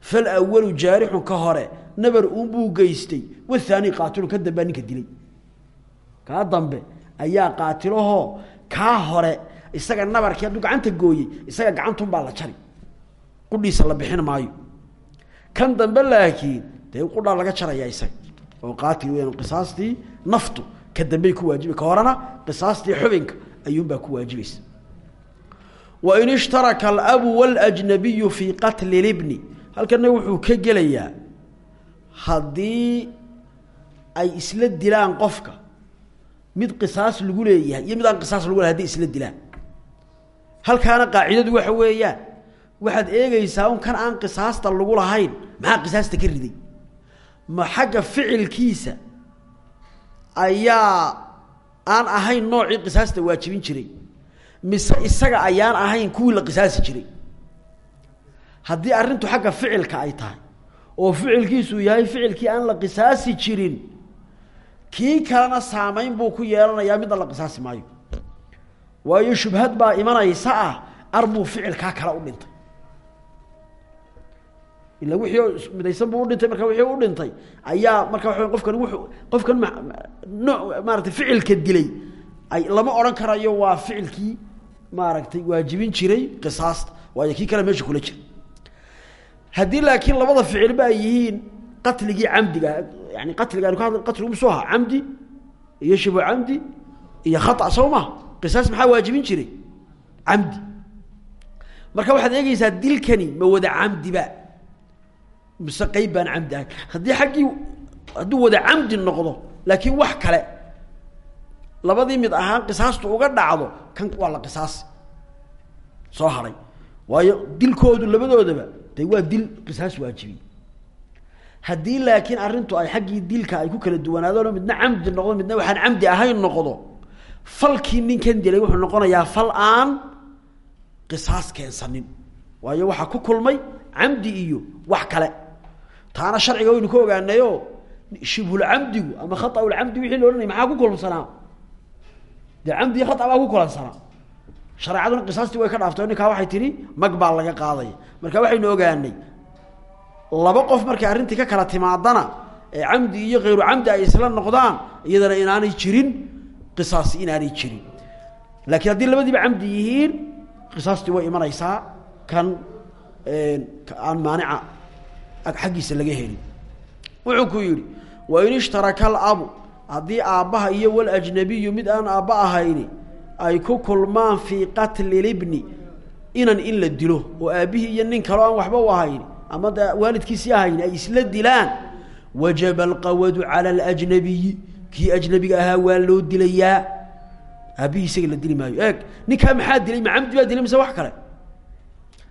Falawalu jaarixun ka hore nabar uunbuu geystay. Wathaani qaatilun ka dambaa ninka dilay. Kaa dambe ayaa qaatilahoo kaa hore isaga nabarkii hadduu gacanta gooyey isaga gacantunbaa la jari qudhiisa la bixin maayo. Kan dambe laakiin dee qudhaa laga jarayaa isaga. Oo qaatil weyan qisaastii naftu ka dambey ku waajiba ka horena qisaastii xubinka ayuunbaa ku waajibaysa. Wain ishtaraka alabu waاljnabiyu fii qatli libni halkana wuxuu ka gelayaa haddii ay isla dilaan qofka mid qisaas lagu leeyahay iyo mid aan qisaas lagu lehay hadday isla dilaan. Halkaana qaacidadu waxa weeyaan waxaad eegeysaa un kan aan qisaasta lagu lahayn maxaa qisaasta ka riday ma xagga ficilkiisa ayaa aan ahayn noocii qisaasta waajibin jiray mise isaga ayaan ahayn kuwii la qisaasi jiray. Haddii arrintu xagga ficilka ay tahay oo ficilkiisu yahay ficilkii aan la qisaasi jirin kii kalena saameyn buu ku yeelanayaa midna la qisaasi maayo. Waayo shubhad baa imanaysa ah arbuu ficilkaa kale u dhintay ila wixii midaysan buu udhintay marka wixii u dhintay ayaa marka waa qofkan wuuu qofkan no maarata ficilka dilay. Ay lama odhan karayo waa ficilkii maaragtay waajibin jiray qisaasta waayo kii kale meesha kula jira. Haddii laakiin labada ficilba ay yihiin qatligii camdiga yani qatliga anu ka hadla qatligu ahaa camdi iyo shibu camdi iyo khata soo qisaas maxaa waajibin jiray? Camdi. Marka waxaad eegeysaa dilkani ma wada camdiba mise qeyb baan camdi ahayn haddii xaggii hadduu wada camdi noqdo laakiin wax kale labadii mid ahaan qisaastu uga dhacdo kan waa la qisaasi soo haray. Waayo dilkoodu labadoodaba de waa dil qisaas waajibiy haddii laakiin arrintu ay xaggii dilka ay ku kala duwanaadoono midna camdi noqdo midna waxaan camdi ahayn noqdo falkii ninkan dilay wuxuu noqonayaa fal aan qisaas keensanin. Waayo waxaa ku kulmay camdi iyo wax kale taana sharciga waynu ka ogaanayo shibhulcamdigu ama khaulcamdi wixii la ohanaya maxaa ku kulansanaa dee camdi iyo khata baa ku kulansanaa shareecaduna qisaastii way ka dhaaftay o ninkaa waxay tihi mag baa laga qaadaya marka waxaynu ogaanay laba qof markay arrintii ka kala timaadana ee camdi iyo khayru camdi ay isla noqdaan iyadana inaanay jirin qisaasi inaanay jirin. Laakiin haddii labadiiba camdi yihiin qisaastii way imanaysaa kan aan maanica xaggiisa laga helin. Wuxuu ku yidhi wain ishtaraka alabu. Haddii aabbaha iyo waljnabiyu mid aan aabba ahayni ay ku kulmaan fii qatli libni inan in la dilo oo aabbihii iyo nin kaleo aan waxba u ama de waalidkiisii ay isla dilaan wajaba alqawadu cala alajnabiyi. Kii ajnabiga ahaa waa loo dilayaa. Aabbihii isaga la dili maayo. Eeg ninkaa maxaa dilay? Ma camdi baa dilay mise wax kale?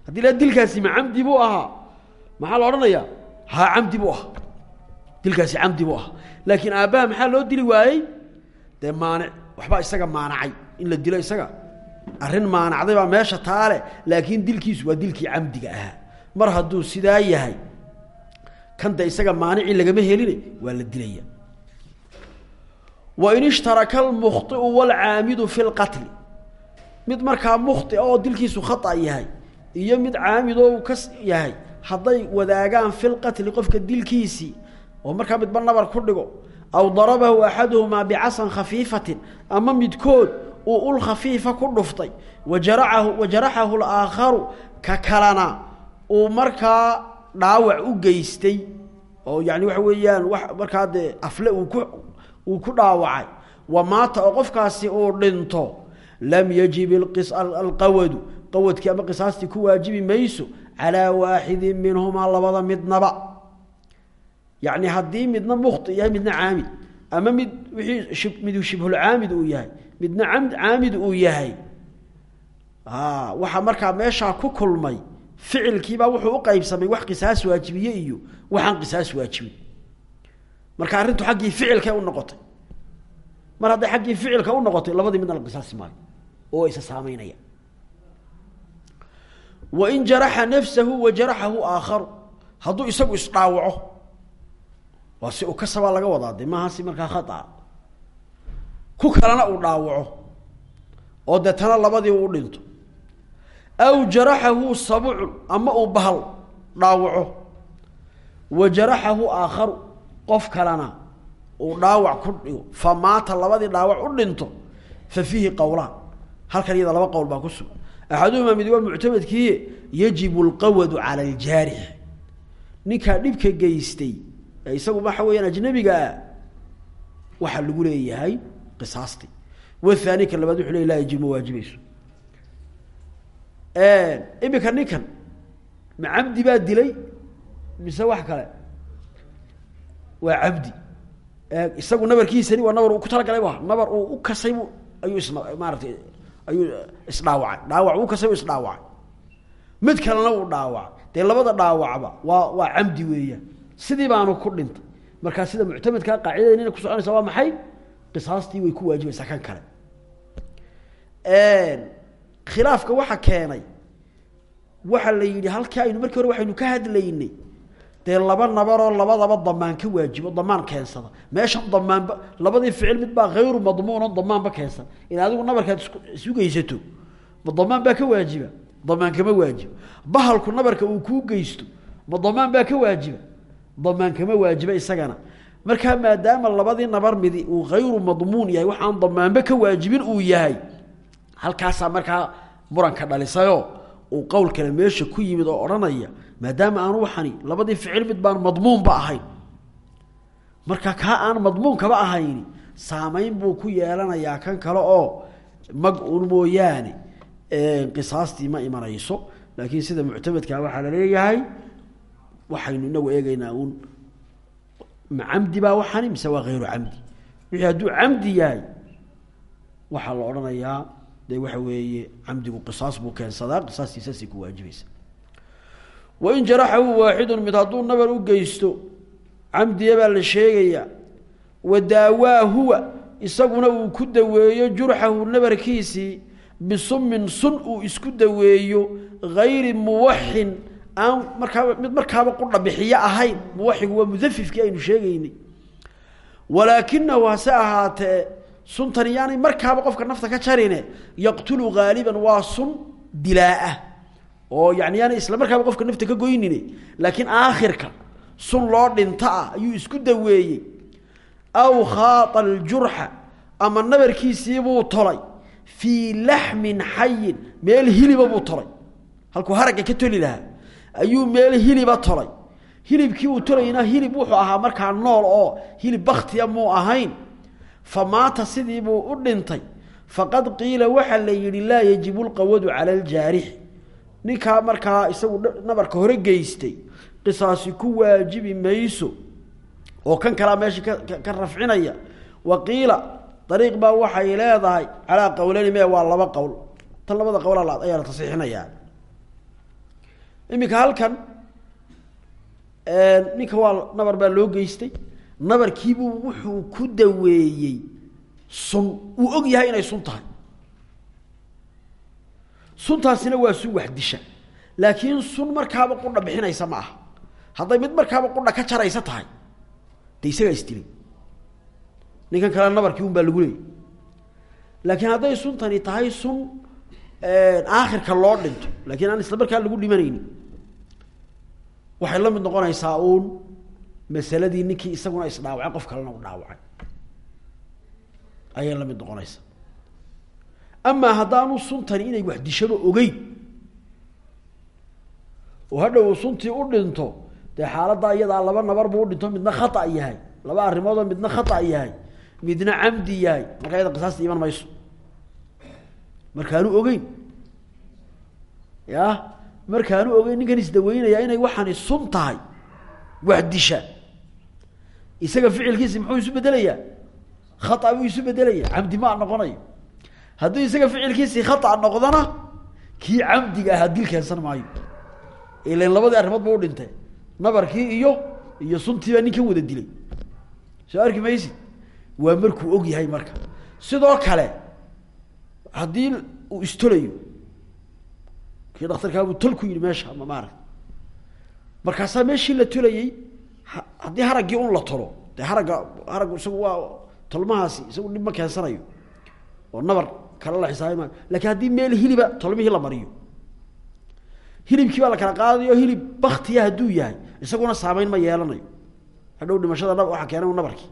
Haddii la dilkaasi ma camdi buu ahaa maxaa la odhanayaa haa camdi buu ahaa dilkaasi camdi buu ahaa laakiin aabbaha maxaa loo dili waayey dee maanic waxbaa isaga maanacay in la dilo isaga arrin maanacday baa meesha taale laakiin dilkiisu waa dilkii camdiga ahaa mar hadduu sidaa yahay kan de isaga maanicii lagama helin waa la dilaya wain ishtaraka almukhطiu wاlcaamidu fi اlqatli mid markaa mukhطia oo dilkiisu khata yahay iyo mid caamid oo uu ka yahay hadday wadaagaan fi lqatli qofka dilkiisii oo markaa midba nabar ku dhigo aw darabahu axaduhumaa bicasan khafiifatin ama midkood uu ul khafiifa ku dhuftay wajaracahu wajaraxahu اlaakharu ka kalena uu markaa dhaawac u geystay oo yani waxa weeyaan wa markaa dee afle uu ku uu ku dhaawacay. Wa maata oo qofkaasi uu dhinto lam yajib alqawadu qawadkii ama qisaastii ku waajibi mayso calaa waaxidin minhumaa labada midnaba yacni haddii midna mukhti yahay midna caamid ama mid wixii shib midu shibhulcaamid uu yahay midna camd caamid uu yahay waxaa markaa meeshaa ku kulmay ficilkiibaa wuxuu u qaybsamay wax qisaas waajibiye iyo waxaan qisaas waajibin marka arrintu xaggii ficilkay u noqotay mar hadday xaggii ficilka u noqotay labadii midna la qisaasi maayo oo isa saameynaya wain jaraxa nafsahu wa jaraxahu aakharu hadduu isagu isdhaawaco waa si u kasabaa laga wadaa de maaha si markaa khaaa ku kalena uu dhaawaco oo deetana labadii uu dhinto. Aw jaraxahu sabucun ama uu bahal dhaawaco. Wa jaraxahu aakharu qof kalena uu dhaawac ku dhigo. Fa maata labadii dhaawac u dhinto fa fiihi qowlaan halkan iyada laba qowl baa ku sugan axaduhumaa mid waa muctamadkii yajibu alqawadu cala aljaarix ninkaa dhibka geystay isagu waxa weeyaan ajnabiga ah waxaa lagu leeyahay qisaastii wathani ka labaad wuxu ley laa yajib ma ninkan ma cabdi baa dilay mise wax kale waa cabdi isagu nabarkiisani waa nabar uu ku talagalay nabar uu u kasay ayuu is maaratay ayuu isdhaawacay dhaawac uu kasay isdhaawacay mid kalena uu dhaawacay dee labada dhaawacba waa waa camdi weeyaan. Sidii baanu ku dhintay. Markaa sida muctamadkaa qaacidadeena ku soconaysa waa maxay? Qisaastii way ku waajibaysaa kan kale. Khilaafka waxa keenay waxa la yidhi halkii aynu markii hore waxaynu ka hadlaynay dee laba nabaroo labadaba damaan ka waajibo damaan keensada. Meeshan damaanba labadii ficil mid baa hayru madmuunon damaanba keensan in adigu nabarkaad is isu geysato. Ma damaan baa ka waajiba? Damaan kama waajiba. Bahalku nabarka uu kuu geysto ma damaan baa ka waajiba? Damaan kama waajiba isagana. Markaa maadaama labadii nabar midi uu hayru madmuun yahay waxaan damaanba ka waajibin uu yahay. Halkaasaa markaa muranka dhalisayo. Uu qowl kale meesha ku yimid oo odhanaya maadaama aan waxani labadii ficil mid baan madmuunba ahayn. Marka kaa aan madmuunkaba ahayni saameyn buu ku yeelanayaa kan kale oo mag un mooyaane qisaastii ma imanayso. Laakiin sida muctamadkaa waxaa la leeyahay waxaynu inagu eegeynaa uun ma baa waxani mise waa hayru camdi. Wixii hadduu camdi yahay waxaa la odhanayaa de waxa weeye camdigu qisaas buu keensadaa qisaastiisaasay ku waajibaysa wain jaraxahu waaxidun mid hadduu nabar u geysto camdiya baa la sheegayaa wa daawaa huwa isaguna uu ku daweeyo jurxahu nabarkiisii bisumin sun uu isku daweeyo gayri muwaxin aan markaaba mid markaaba qudhabixiyo ahayn muwaxigu waa mudafifkii aynu sheegaynay. Walaakinahu hase ahaatee suntan yaanay markaaba qofka nafta ka jarine yaqtulu haaliban waa sun dilaa-ah oo yani yaana isla markaaba qofka nafta ka goynine laakiin aakhirka sun loo dhinta ah ayuu isku daweeyey. Aw khaata aljurxa ama nabarkiisiibuu tolay. Fii laxmin xayin meel hiliba buu tolay. Halkuu haragga ka toli lahaa. Ayuu meel hiliba tolay. Hilibkii uu tolayna hilib wuxuu ahaa markaa nool oo hilib baktiya muu ahayn. Fa maata sidiibuu u dhintay. Faqad qiila waxaa la yidhi laa yajibu lqawadu cala aljaarixi ninkaa markaa isagu nabarka hore geystay qisaasi ku waajibi mayso oo kan kalaa meesha ka rafcinaya wa qiila dariiq baa waxay leedahay calaa qowlani me waa laba qowl tan labada qowl ayaa la tasiixinayaa. Iminka halkan ninka waa nabar baa loo geystay nabarkiibuu wuxuu ku daweeyey sun uu og yahay inay sun tahay suntaasina waa sun wax disha. Laakiin sun markaaba qudha bixinaysa ma aha. Hadday mid markaaba qudha ka jaraysa tahay de isagaa isdilay ninkan kale nabarkii un baa lagu leeyay. Laakiin hadday suntani tahay sun aakhirka loo dhinto laakiin aan isla markaa lagu dhimanaynin waxay la mid noqonaysaa uun masaladii ninkii isaguna isdhaawacay qof kalena u dhaawacay. Ayay la mid noqonaysaa amaa haddaanu suntani inay wax dishaba ogeyn. Oo hadhow suntii u dhinto dee xaaladdaa iyadaa laba nabar buu udhinto midna khata yahay. Laba arrimoodoo midna khata yahay. Midna camdi yahay. Markaa iyada qisaasta iman mayso. Markaanu ogeyn. Ya markaanu ogeyn ninkan isdaweynayaa inay waxaani sun tahay. Wax disha. Isaga ficilkiisi muxuu isu bedelayaa? Khata buu isu bedelaya camdi maa noqonayo hadduu isaga ficilkiisii khata noqdona kii camdiga ahaa dil keensan maayo. Ilan labadii arrimood ba u dhintay. Nabarkii iyo iyo suntii baa ninkan wada dilay. Soo arki maysid? Waa markuu og yahay marka. Sidoo kale haddii uu istolayo kii dhakhtarkaabuu tol ku yidhi meesha ma maarag markaasaa meeshii la tolayey haddii haraggii un la tolo dee haragga haraggu isagu waa tolmahaasi isagu dhib ma keensanayo. Oo nabar kale la xisaabi maayo lakiin haddii meel hiliba tolmihii la mariyo hilibkii baa la kala qaadayo hilib baktiya hadduu yahay isaguna saameyn ma yeelanayo. Hadhow dhimashada nab waxa keenay nabarkii.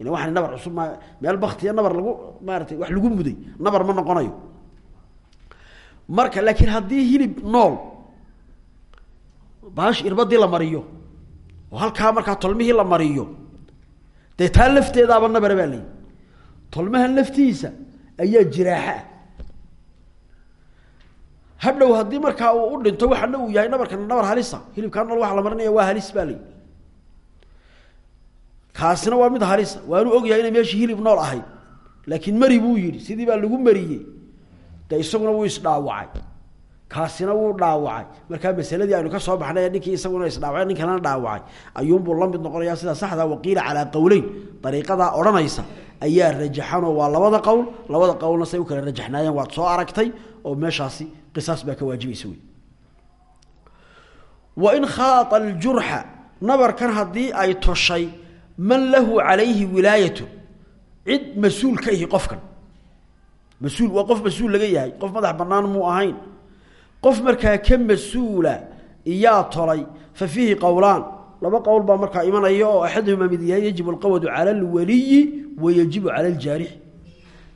Ila waxaan nabar cusub ma meel baktiya nabar lagu maaratay wax lagu muday nabar ma noqonayo. Marka laakiin haddii hilib nool baash irbadii la mariyo oo halkaa tolmihii la mariyo dee taa lafteedaaba nabara baa layihi tolmahan laftiisa ayaa jiraaxa. Ah hadhow haddii markaa uu u dhinto waxana uu yahay nabarkana nabar halisa. Hilibkaa nool waxa la marinaya waa halis baa layihi kaasina waa mid halisa. Waanu ogyahay inay meeshii hilib nool ahayd. Laakiin mari buu yidhi sidii baa lagu mariyey. De isaguna wuu isdhaawacay. Kaasina wuu dhaawacay. Markaa masaladii aynu ka soo baxnay ninkii isaguna isdhaawacay nin kalena dhaawacay. Ayuunbuu la mid noqonaya sida saxda waqiila calaa qowleyn dariiqadaa odhanaysa ayaa rajaxanoo waa labada qowl labada qowlna say u kala rajaxnaayeen waad soo aragtay oo meeshaasi qisaas baa ka waajibaysa wey wain khaata aljurxa nabarkan haddii ay toshay man lahu calayhi wilaayatu cid mas'uul ka ihi qofkan. Mas'uul waa qof mas'uul laga yahay qof madax bannaan muu ahayn. Qof markaa ka mas'uula iyaa tolay fa fiihi qowlaan laba qowl baa markaa imanaya oo axaduhumaa mid yahay yajibu alqawadu cala alwaliyi wa yajibu cala aljaarixi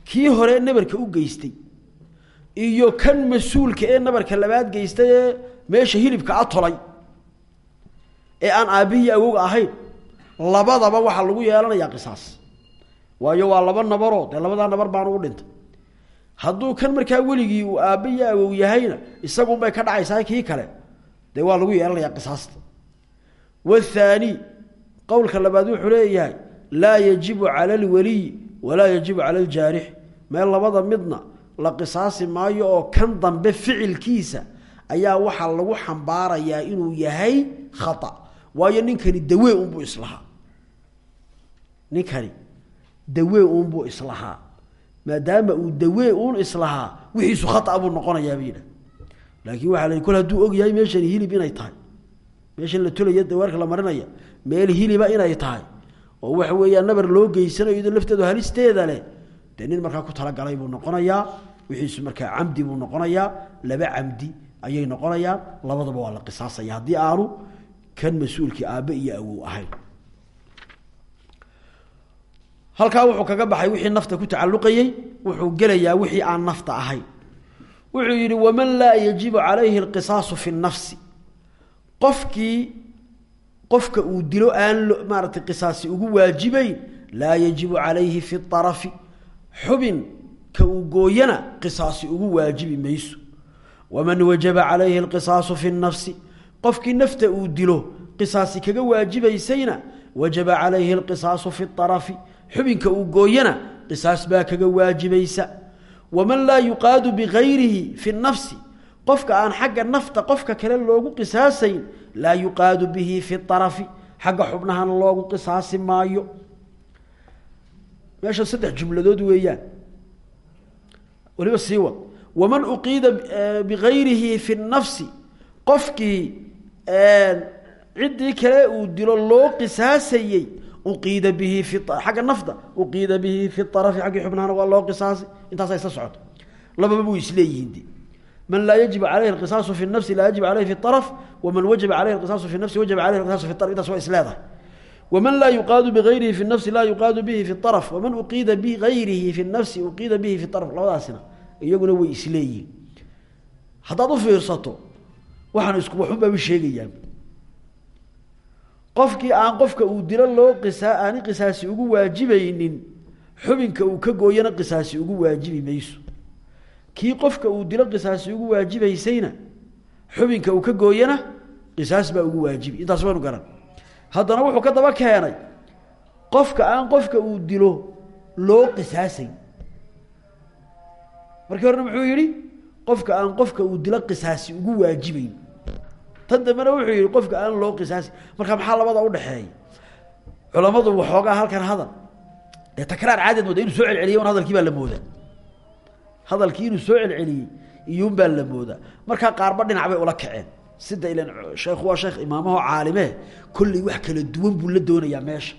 kii hore nabarka u geystay iyo kan mas'uulka ee nabarka labaad geystay ee meesha hilibka a tolay ee aan aabbihii awowga ahayn labadaba waxaa lagu yeelanayaa qisaas. Waayo waa laba nabaroo dee labadaa nabar baanu u dhintay. Hadduu kan markaa weligii uu aabba iyo awow yahayna isagunbay ka dhacaysaa kii kale dee waa lagu yeelanayaa qisaasta wathaani qowlka labaad wuxuu leeyahay laa yajibu cala alwaliyi walaa yajibu cala aljaarix meel labada midna la qisaasi maayo oo kan dambe ficilkiisa ayaa waxaa lagu xambaarayaa inuu yahay khata waayo ninkani dawee unbuu islahaa ninkani dawee unbuu islahaa maadaama uu dawee uun islahaa wixiisu khata buu noqonayaa bayidha laakiin waxaa la kol hadduu og yahay meeshani hilib inay tahay meeshan la tolaya dawaarka la marinaya meel hiliba inay tahay. Oo waxa weeyaan nabar loo geysanayo iyadoo lafteedu halisteeda leh. Dee markaa ku talagalay buu noqonayaa wixiisu markaa camdi buu noqonayaa laba camdi ayay noqonayaan labadaba waa la qisaasaya. Haddii aanu kan mas'uulkii aabbe iyo awow ahayn. Halkaa wuxuu kaga baxay wixii nafta ku tacalluqayey wuxuu gelayaa wixii aan nafta ahayn. Wuxuu yidhi waman laa yajibu calayhi alqisaasu fi nafsi qofkii qofka uu dilo aan maaratay qisaasi ugu waajibayn laa yajibu calayhi fi arafi xubin ka uu gooyana qisaasi ugu waajibi mayso. Waman wajaba calayhi alqisaasu fi nafsi qofkii nafta uu dilo qisaasi kaga waajibaysayna wajaba calayhi alqisaasu fi arafi xubinka uu gooyana qisaas baa kaga waajibaysa waman laa yuqaadu bigayrihi fi nafsi qofka aan xagga nafta qofka kale loogu qisaasayn laa yuqaadu bihi fi arafi xagga xubnahana loogu qisaasi maayo. Meesha saddex jumladood weeyaan. Waliba sii wad. Waman uqiida bigayrihi fi nafsi qofkii ciddii kale uu dilo loo qisaasayey uqiida bihi fi agga nafda uqiida bihi fi arafi aggii xubnahana waa loo qisaasi intaasa isla socoto. Lababa buu man laa yajibu calayhi alqisaasu fi nafsi laa yajib calayhi fi araf waman wajaba calayhi alqisaasu fi nafsi wajaba calayhi alqisaasu fi araf intaas waa isleedahay waman laa yuqaadu bigayrihi fi nafsi laa yuqaadu bihi fi araf waman uqiida bigayrihi fi nafsi uqiida bihi fi araf labadaasina iyaguna way isleeyihiin haddaad u fiirsato waxaan isku waxunbaaba sheegayaan. Qofkii aan qofka uu dilo loo qisaa aani qisaasi ugu waajibaynin xubinka uu ka gooyana qisaasi ugu waajibi mayso kii qofka uu dilo qisaasi ugu waajibaysayna xubinka uu ka gooyana qisaas baa ugu waajibi. Intaas waynu garan. Haddana wuxuu ka daba keenay qofka aan qofka uu dilo loo qisaasayn markii horena muxuu yidhi qofka aan qofka uu dilo qisaasi ugu waajibayn. Tan dambena wuxuu yihi qofka aan loo qisaasi. Marka maxaa labada udhaxeeya culamadu waxoogaa halkan hadal. Dee takraar caadad mooda inuu soo celceliyay un hadalkii baa la moodaa hadalkii inuu soo celceliyey iyuun baa la moodaa. Markaa qaarba dhinac ula kaceen. Sida ilan sheekhu waa sheekh imaamaho caalime kolley wax kala duwan buu la doonayaa meesha.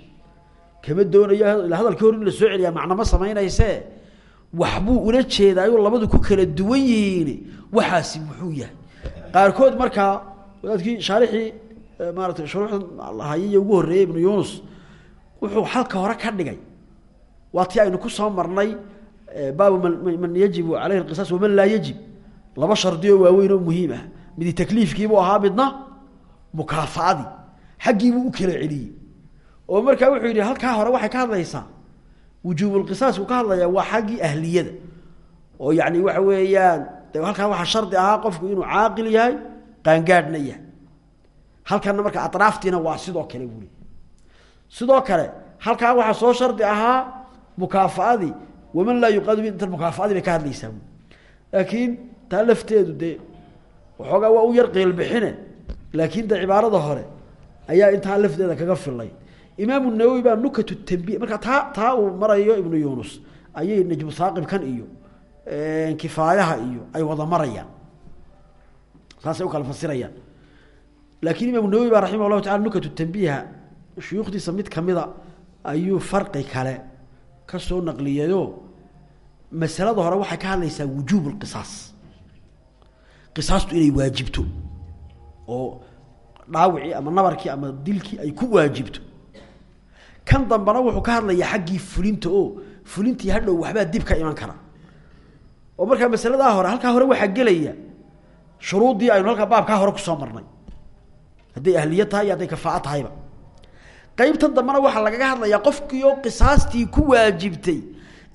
Kama doonayo hadalkii hor in la soo celiyaa macnama samaynayse waxbuu ula jeedaayo labadu ku kala duwan yihiin waxaasi muxuu yahay. Qaarkood markaa wadaadkii shaarixii maaratay shuruuxda hayay ugu horreeyey ibnu yunus wuxuu halka hore ka dhigay. Waa aynu ku soo marnay baabu man yajibu caleyhi alqisaas waman laa yajib. Laba shardi oo waaweyn oo muhiim ah. Midi takliifkiibuu ahaa midna mukaafaadii xaggiibuu u kala celiyey. Oo markaa wuxuu yidhi halkaa hore waxay ka hadlaysaa. Wujuubulqisaas uu ka hadlayaa waa xaggii ahliyada. Oo yacni waxa weeyaan de halkaa shardi ahaa qofku inuu caaqil yahay qaangaadhna yahay. Halkana marka atraaftiina waa sidoo kale buuli sidoo kale halkaa waxaa soo shardi ahaa mukaafaadii waman laa yuqaadu bi inta mukaafaadii bay ka hadlaysaa. Laakiin taa lafteedu dee waa u yar qiilbixine laakiin de cibaarada hore ayaa intaa lafteeda kaga filay imaamu nawowi baa nukatu tambiih marka taa taa uu marayo ibnu yunus ayay najmu saaqibkan iyo kifaayaha iyo ay wada marayaan. Saasay u kala fasirayaan. Laakiin imaamu nawowi baa raximah llahu tacala nukatu tambiiha shuyuukhdiisa mid kamida ayuu farqi kale ka soo naqliyayo masalada hore waxay ka hadlaysaa wujuub lqisaas qisaastu inay waajibto oo dhaawicii ama nabarkii ama dilkii ay ku waajibto. Kan dambena wuxuu ka hadlayaa xaggii fulinta oo fulintii hadhow waxbaa dib ka iman kara. Oo markaa masaladaa hore halkaa hore waxaa gelaya shuruuddii aynu halkaa baabkaa hore ku soo marnay. Hadday ahliya tahay iyo hadday kafaaco tahayba qeybtan dambena waxaa lagaga hadlayaa qofkii oo qisaastii ku waajibtay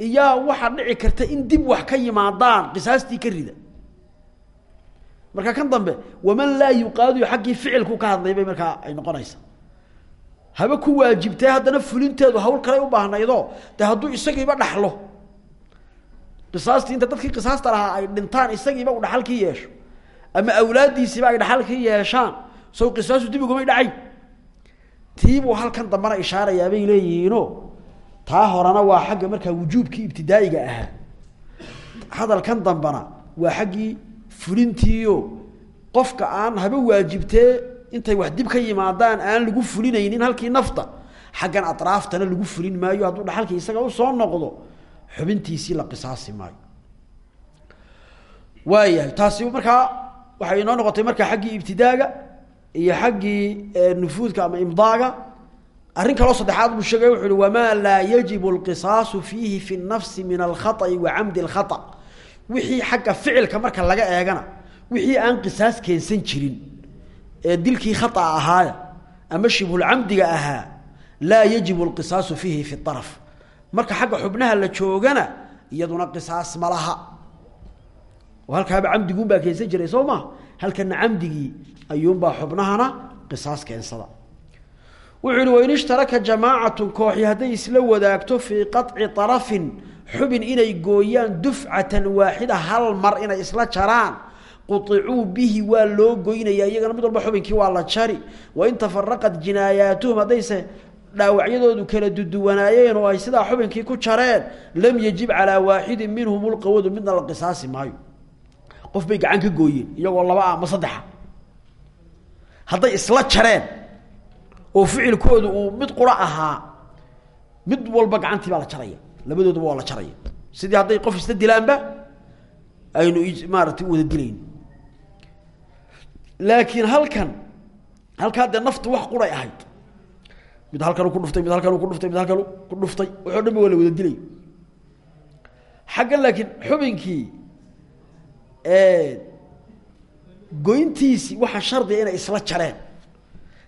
iyaa waxaa dhici karta in dib wax ka yimaadaan qisaastii ka rida. Marka kan dambe waman laa yuqaadiyo xaggii ficilku ka hadlay bay markaa ay noqonaysa. Haba ku waajibtay haddana fulinteedu hawl kale u baahnaydo de hadduu isagiiba dhaxlo. Qisaastii inta dadkii qisaasta lahaa ay dhintaan isagiiba uu dhaxalkii yeesho ama awlaaddiisiiba ay dhaxalkii yeeshaan sow qisaasu dib ugumay dhacay tiibuu halkan dambena ishaarayaa bay leeyihiino taa horena waa xagga markaa wujuubkii ibtidaa'iga ahaa. Hadalkan dambena waa xaggii fulintiio qofka aan haba waajibtee intay wax dib ka yimaadaan aan lagu fulinaynin halkii nafta xaggan atraaftana lagu fulin maayo hadduu dhaxalkii isaga u soo noqdo xubintiisii la qisaasi maayo. Waayahay taasi markaa waxay inoo noqotay markaa xaggii ibtidaaga iyo xaggii nufuudka ama imdaaga arrin kaloo saddexaad buu sheegay wuxu uhi wamaa laa yajibu alqisaasu fiihi fi nafsi min alkhaطa'i wa camdi اlkhata wixii xagga ficilka marka laga eegana wixii aan qisaas keensan jirin ee dilkii khata ahaaya ama shibhulcamdiga ahaa laa yajibu alqisaasu fiihi fi araf marka xagga xubnaha la joogana iyaduna qisaas ma laha. Oo halkaaba baa keensan jiray soo ma? Halkana camdigii ayuunbaa xubnahana qisaas keensada wuxuu ihi wain ishtaraka jamaacatu kooxi hadday isla wadaagto fii qaطci طarafin xubin inay gooyaan dufcatan waaxida hal mar inay isla jaraan quicuu bihi waa loo goynaya iyagana mid walba xubinkii waa la jari. Wain tafaraqat jinaayaatuhum haddayse dhaawacyadoodu kala duduwanaayeen oo ay sidaa xubinkii ku jareen lam yajib calaa waaxidin minhum lqawadu midna la qisaasi maayo. Qof bay gacan ka gooyeen iyagoo laba ah. saddexa hadday isla jareen oo ficilkoodu uu mid qura ahaa mid walba gacantii baa la jaraya labadooduba waa la jaraya. Sidii hadday qof isla dilaanba aynu maaragtay wada dilayn. Laakiin halkan halkaa dee naftu wax quray ahayd. Mid halkanu ku dhuftay mid halkanu ku dhuftay mid halkanu ku dhuftay waxoo dhan ba waa la wada dilay. Xaggan laakiin xubinkii goyntiisii waxaa shardiga inay isla jareen.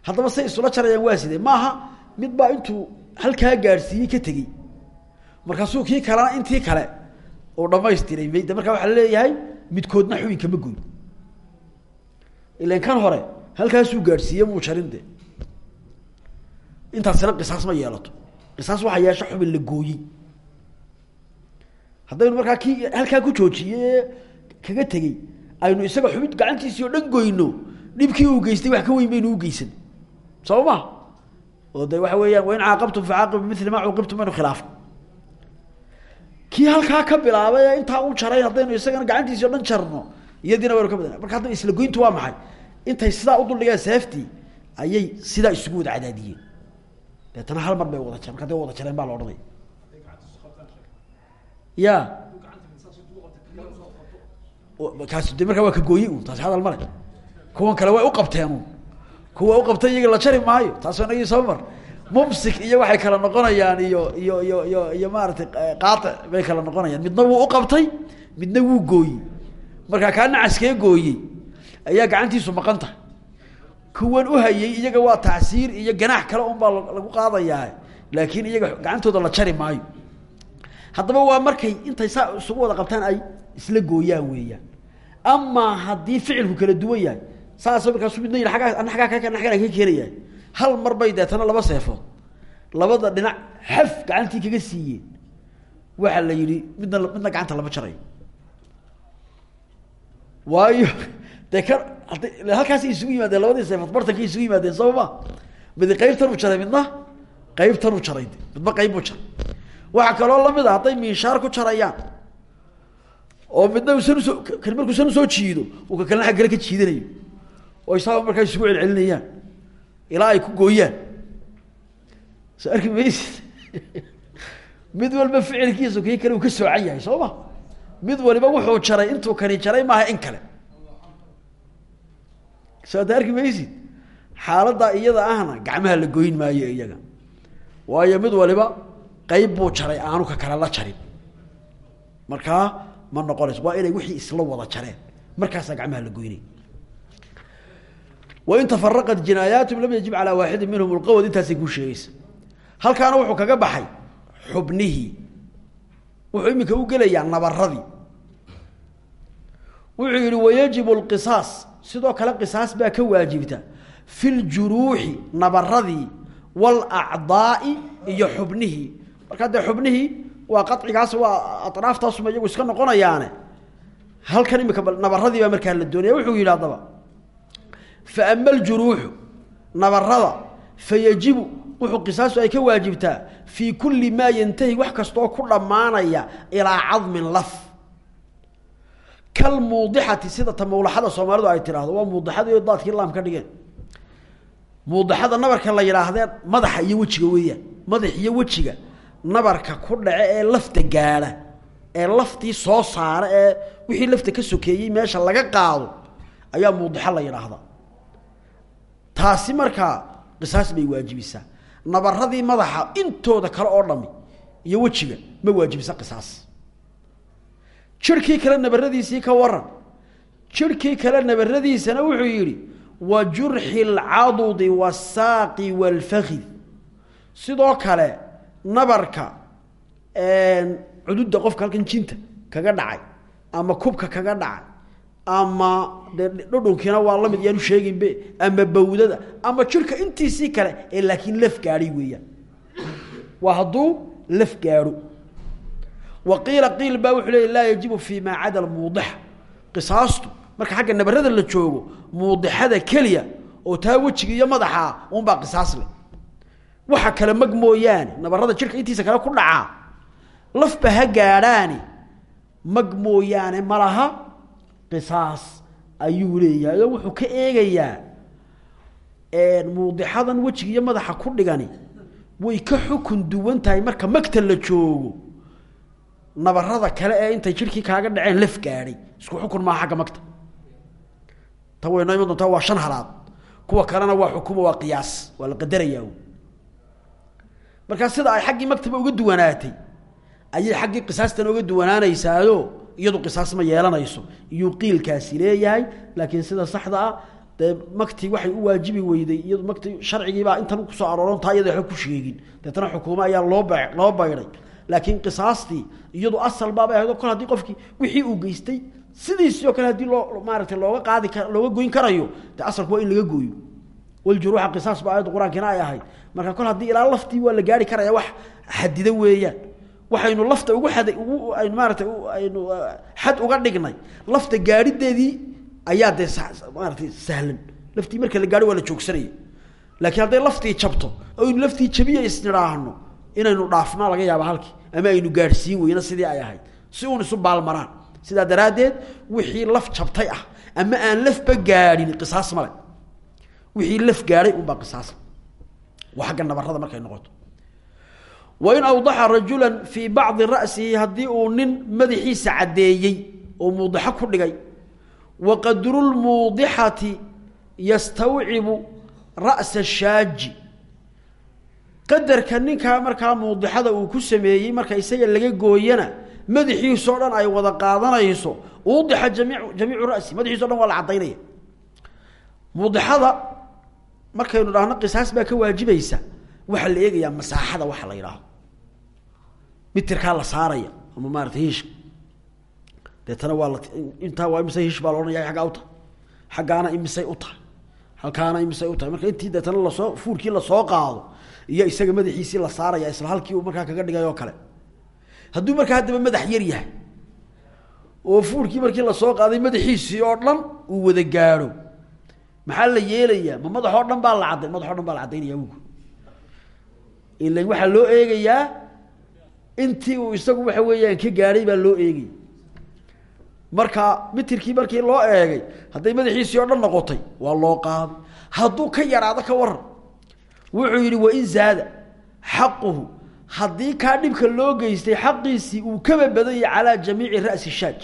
Haddaba say isula jarayaan waa sidee? Maaha mid baa intuu halkaa gaadhsiiyey ka tegey. Markaasuu kii kalena intii kale uu dhamaystiray mayde markaa waxaa leeyahay midkoodna xubinka ma goyn ilan kan hore halkaasuu gaadhsiiye muu jarin de intaasina qisaas ma yeelato. Qisaas waxaa yeesha xubin la gooyey. Haddaynu markaa kii halkaa ku joojiye kaga tegey aynu isaga xubin gacantiisii oo dhan goyno dhibkii uu geystay wax ka weyn baynu ugeysan soo ma oo de waxa weeyaan wain caaqabtum facaaqibu bimili ma cuuqibtum baynu khilaafna kii halkaa ka bilaabay ee intaa u jaray haddaynu isagana gacantiisii dhan jarno iyadiina waynu ka badana marka hadda isla goyntu waa maxay? Intay sidaa u duldhigeen seeftii ayay sidaa isugu wada cadaadiyeen. Deetana hal mar bay wada jareen marka wada jareen baa la odhanaya. Ya kaas de markaa waa ka gooye un taasi hadal male. Kuwan kale way uqabteen un kuwa uqabtay iyaga la jari maayo taasoo inagii soo mar. Mumsik iyo waxay kala noqonayaan iyo iyo iyo iyo iyo maaragtay qaaic bay kala noqonayaan. Midna wuu uqabtay midna wuu gooyey. Markaa kaa nacaskee gooyey ayaa gacantiisu maqan tahay. Kuwan uhayey iyaga waa tacsiir iyo ganaax kale un baa lagu qaadayaa laakiin iyaga gacantooda la jari maayo. Haddaba waa markay intay saa isugu wada qabtaan ay isla gooyaan weeyaan amaa haddii ficilku kala duwan yahay saas markaasu midna yidhi aggaa ana aggaa ka aggan ka keenayaa hal mar bay deetana laba seefood labada dhinac xaf gacantii kaga siiyeen. Waxaa la yidhi midna midna gacanta lama jarayo waayo dee halkaasay isugu yimaadeen labadii seefood bartankay isugu yimaadeen soo ma? Midi qaybtanuu jaray midna qaybtanuu jaray midba qayb buu jaray. Waxaa kaloo la mid a hadday miishaar ku jarayaan oo midna usan u soo kan markuu san u soo jiido. Uu ka kalena ag ka jiidanayo. Oo isaga markaa isugu celcelinayaan ilaa ku gooyaan. Soo arki maysid mid walba ficilkiisu kii kale uu ka soocan yahay soo ma mid waliba wuxuu jaray intuu kani jaray maaha in kale. Soo arki maysid xaaladdaa iyada ahna gacmaha la goyn maayo iyaga. Waayo mid waliba qayb buu jaray aanu ka kale la jarin. Markaa ma noqonayso waa inay wixii isla wada jareen. Markaasaa gacmaha la goynay wain tafaraqat jinaayaatihum lam yajib calaa waaxidin minhum lqawad intaasay kuu sheegaysa. Halkaana wuxuu kaga baxay xubnihii. Wuxuu iminka u gelayaa nabaradii wuxuu yihi wayajibu lqisaas sidoo kale qisaas baa ka waajibta. Fi ljuruuxi nabaradii waalacdaai iyo xubnihii. Markaa dee xubnihii waa qacigaas waa atraaftaasuma iyagu iska noqonayaane. Halkan imika nabaradii baa markaa la doonaya wuxuu yidhi fa ama aljuruuxu nabarada fayajibu wuxuu qisaasu ay ka waajibtaa fii kulli maa yantahi wax kastoo ku dhammaanaya ilaa cadmin laf. Kalmuudixati sida ta mawlaxada soomaalidu ay tidhaahdo waa muudixadii daadkii laam dhigeen. Muudixada nabarka la yidhaahdeen madaxa iyo wejiga weeyaan madax iyo wejiga nabarka ku dhace ee lafta gaadha ee laftii soo saara ee wixii lafta ka sokeeyey meesha laga qaado ayaa muudixa la yidhaahdaa taasi markaa qisaas bay waajibisaa. Nabaradii madaxa intooda kale oo dhami iyo wejiga ma waajibisa qisaas. Jirhkii kale nabaradiisii ka waran jirhkii kale nabaradiisana wuxuu yidhi wa jurxi alcadudi wasaaqi walfakid sidoo kale nabarka cududda qofka halkan jinta kaga dhacay ama kubka kaga dhacay ama de waa la mid yaanu sheeginbe ama bawdada ama jirka intiisii kale ee laakiin laf gaadhay weeyaan. Waa hadduu laf gaadho wa qiila qiil baa wuxuu leey laa yajibu fi maa cada lmuudixa qisaastu marka xagga nabarada la joogo muudixada keliya oo taa wejiga iyo madaxaa unbaa qisaas leh waxa kale mag mooyaane nabarada jirka intiisa kale ku dhacaa lafba ha gaadhaani. Mag mooyaane malaha qisaas ayuu leeyahay oo wuxuu ka eegayaa muudixadan wejiga iyo madaxa ku dhigani. Way ka xukun duwan tahay marka magta la joogo. Nabarada kale ee intay jirkii kaaga dhaceen laf gaadhay. Isku xukun maa xagga magta. Ta waynoo waa shan halaad. Kuwa kalena waa xukumo waa qiyaas waa la qadarayaa markaa sida ay xaggii magtaba uga duwanaatay ayay xaggii qisaastan uga duwanaanaysaayo iyadu qisaas ma yeelanayso. Iyuu qiilkaasi leeyahay laakiin sida saxda ah dee waxay u waajibi weyday iyadu makti sharcigiibaa intan ku soo arooron taa iyada waba ku sheegin. Deetana xukuumo ayaa loo ba loo bayday laakiin qisaastii iyadu asal baabay ahayd oo kol haddii qofkii wixii uu geystay sidiisii oo kale loo maaratay looga qaadi looga goyn karayo dee asalku waa in laga gooyo. Waljuruuxa qisaas ba aayadda qur'aankiina ay ahayd marka kol haddii ilaa laftii waa la gaari karaya wax xadida weeyaan. Waxaynu lafta ugu ad aynu maaratay aynu xad uga dhignay. Lafta gaadhideedii ayaa dee maaratay sahlan. Laftii marka la gaadho waa la joogsanaya laakiin hadday laftii jabto aynu laftii jabiya isnidhaahno inaynu dhaafnaa laga yaaba halkii ama aynu gaadhsiin weyno sidii ay ahayd. Si uun isu baalmaraan sidaa daraaddeed wixii laf jabtay ah ama aan lafba gaadhin qisaas male wixii laf gaadhay unbaa qisaas waa xagga nabarada markay noqoto. Wain awdaxa rajula fii bacdi ra'sihi haddii uu nin madaxiisa caddeeyey oo muudixo ku dhigay wa qadru lmuudixati yastawcibu ra'sa shaaji. Qadarka ninkaa markaa muudixada uu ku sameeyey marka isaga laga gooyana madaxiisoo dhan ay wada qaadanayso uudixa jami jamiicu ra'si madaxiiso dhan markaynu dhahno qisaas baa ka waajibaysa. Waxaa la eegayaa masaaxada waxa la yidhaaho. Mitirkaa la saaraya ama maarata hiishka deetana waa la intaa waa imise hiish baa la odhanaya aggaa u tahay xaggaana imisay u tahay. Halkaana imisay u tahay. Marka intii deetana la soo fuurkii la soo qaado iyo isaga madaxiisii la saaraya isla halkii uu markaa kaga dhigay oo kale. Hadduu markaa haddaba madax yar yahay oo fuurkii markii la soo qaaday madaxiisii oo dhan uu wada gaadho maxaa la yeelayaa? Ma madax oo dhan baa la cadday. Madax o dhan baa la caddaynaya wigu ilan waxaa loo eegayaa intii uu isagu waxa weeyaan ka gaadhay baa loo eegay. Marka mitirkii markii loo eegay hadday madaxiisii oo dhan noqotay waa loo qaaday. Hadduu ka yaraado ka waran wuxuu yidhi wain zaada xaquhu. Haddii kaa dhibka loo geystay xaqiisii uu kaba badanyay calaa jamiici ra'si shaaj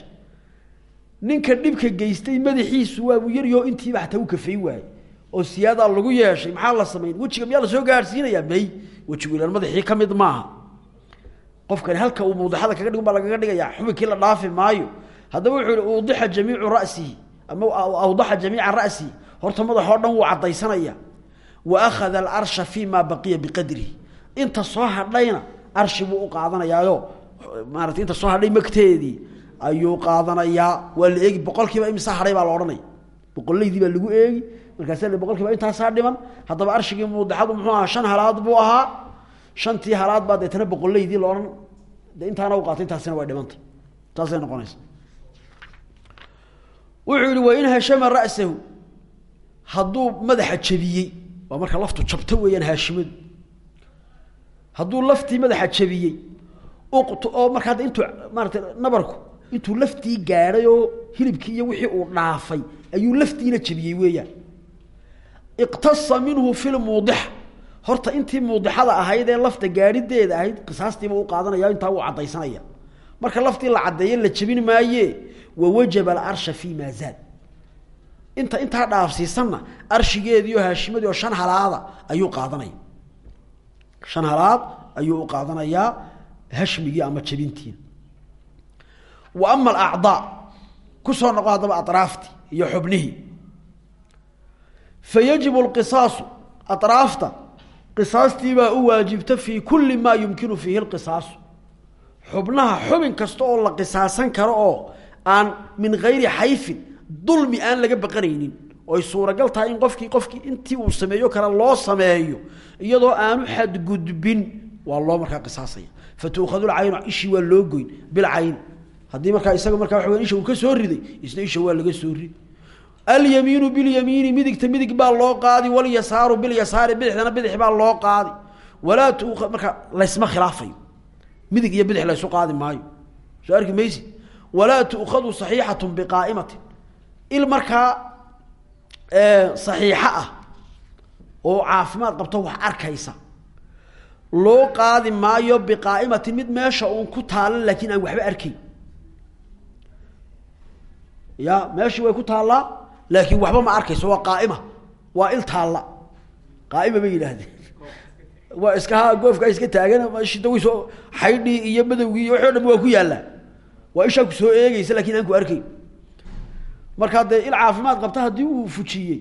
ninka dhibka geystay madaxiisu waabuu yaryaho intiiba xataa u kafay waaye oo siyaadaa lagu yeeshay maxaa la samayn wejiga miyaa la soo gaadhsiinayaa may. Wejigu ilaan madaxii ka mid maaha. Qofkani halka uu muudixada kaga dhigun baa lagaga dhigayaa. Xubinkii la dhaafi maayo. Haddaba wuxuu yihi uudixa jamiicu ra'sihi. Ama awdaxa jamiica ra'sihi. Horta madaxoo dhan wuu caddaysanaya. Wa akhada alarsha fii maa baqiya biqadrihi. Inta soo hadhayna arshi buu u qaadanayaayo maarata inta soo hadhay magteedii ayuu qaadanayaa. Waa boqolkiiba imisa hadhay baa la odhanaya boqollaydii baa lagu eegi. Markaasa boqolkiiba intaasaa dhiman. Haddaba arshigii muudixadu muxuu ahaa shan halaad buu ahaa. Shantii halaad baa deetana boqollaydii laodhan de intaana u qaatay intaasina way dhimantay saasay noqonaysa. Wuxuu yihi wain hashama ra'sahu. Hadduu madaxa jabiyey waa marka laftu jabto weeyaan haashimadu. Hadduu laftii madaxa jabiyey oo marka intuu maarata nabarku intuu laftii gaadhay oo hilibkii iyo wixii uu dhaafay ayuu laftiina jabiyey weeyaan. Iqtasa minhu fi lmuudixa horta intii muudixada ahayd ee lafta gaadhideeda ahayd qisaastiiba u qaadanaya intaa uu caddaysanaya. Marka laftii la caddeeye la jabin maaye wawajaba alarsha fi ma zaad. Inta intaa dhaafsiisanna arshigeedii haashimadii oo shan halaada ayuu qaadanaya. Shan halaad ayuu u qaadanayaa hashmigii ama jabintii wa ama alacdaa ku soo noqo haddaba atraaftii iyo xubnihii. Fa yajibu lqisaasu atraafta qisaastiibaa u waajibta fii kulli maa yumkinu fiihi lqisaasu xubnaha xubin kasta oo la qisaasan karo oo aan min gayri xayfin dulmi aan laga baqanaynin oy suuragal tahay in qofkii qofkii intii uu sameeyo kale loo sameeyo iyadoo aanu xadgudbin waa loo markaa qisaasaya. Fa tuukhadu lcaynu ishii waa loo goyn bilcayn haddii markaa isaga markaa waxa weya isha uu ka soo riday isna isha waa laga soo ridi alyamiinu bilyamiini midigta midig baa loo qaadi walyasaaru bilyasaari bidixdana bidix baa loo qaadi. Walaa tuua markaa laysma khilaafayo. Midig iyo bidix laysu qaadi maayo. Soo arki maysi walaa tu'khadu saxiixatu biqaa'imatin. Il markaa saxiixo ah oo caafimaad qabto wax arkaysa loo qaadi maayo biqaa'imatin mid meesha uun ku taalan laakiin aan waxba arkayn ya meeshii way ku taallaa laakiin waxba ma arkayso waa qaaima. Waa il taalla. Qaaima bay yidhaahdeen. Waa iska ha goofkaa iska taagan shidawso xaydhii iyo madowgii iyo waxo waa ku yaallaa waa ishaa ku soo eegeysa laakiin aan ku arkayn. Markaa dee il caafimaad qabta haddii uu fujiyey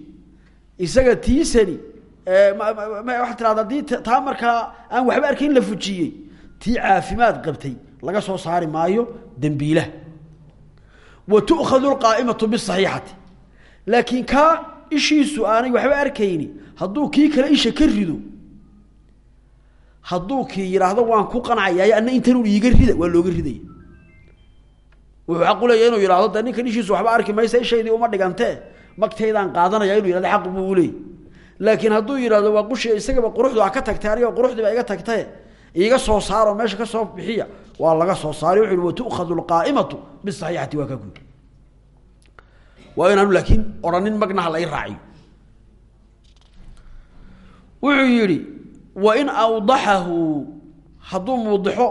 isaga tiisani waxaa tirahda haddii taa markaa aan waxba arkayn la fujiyey tii caafimaad qabtay laga soo saari maayo dembiilaha wa tu'khadu lqaa'imatu bisaxiixati laakiin kaa ishiisu aanay waxba arkayni hadduu kii kale isha ka rido hadduu kii yidhaahdo waan ku qancayaay anna intanun iiga rida waa looga ridaya wuxuu leeya inuu yidhahdo de ninkan ishiisu waxba arki maysa ishaydii uma dhigantee magtaydaan qaadanaya inuu yihahdo xaq buu uleeyay laakiin hadduu yidhahdo waa qushi isagaba quruxdu ha ka tagtay aniga quruxdii baa iga tagtae iiga soo saaroo meesha ka soo waa laga soo saaray wuxu uhi wa tu'khadu lqaa'imatu bisaxiixati waa ka guud waa inaanu laakiin odhanin la i raaciyo. Wuxuu yidhi wain awdaxahu hadduu muudixo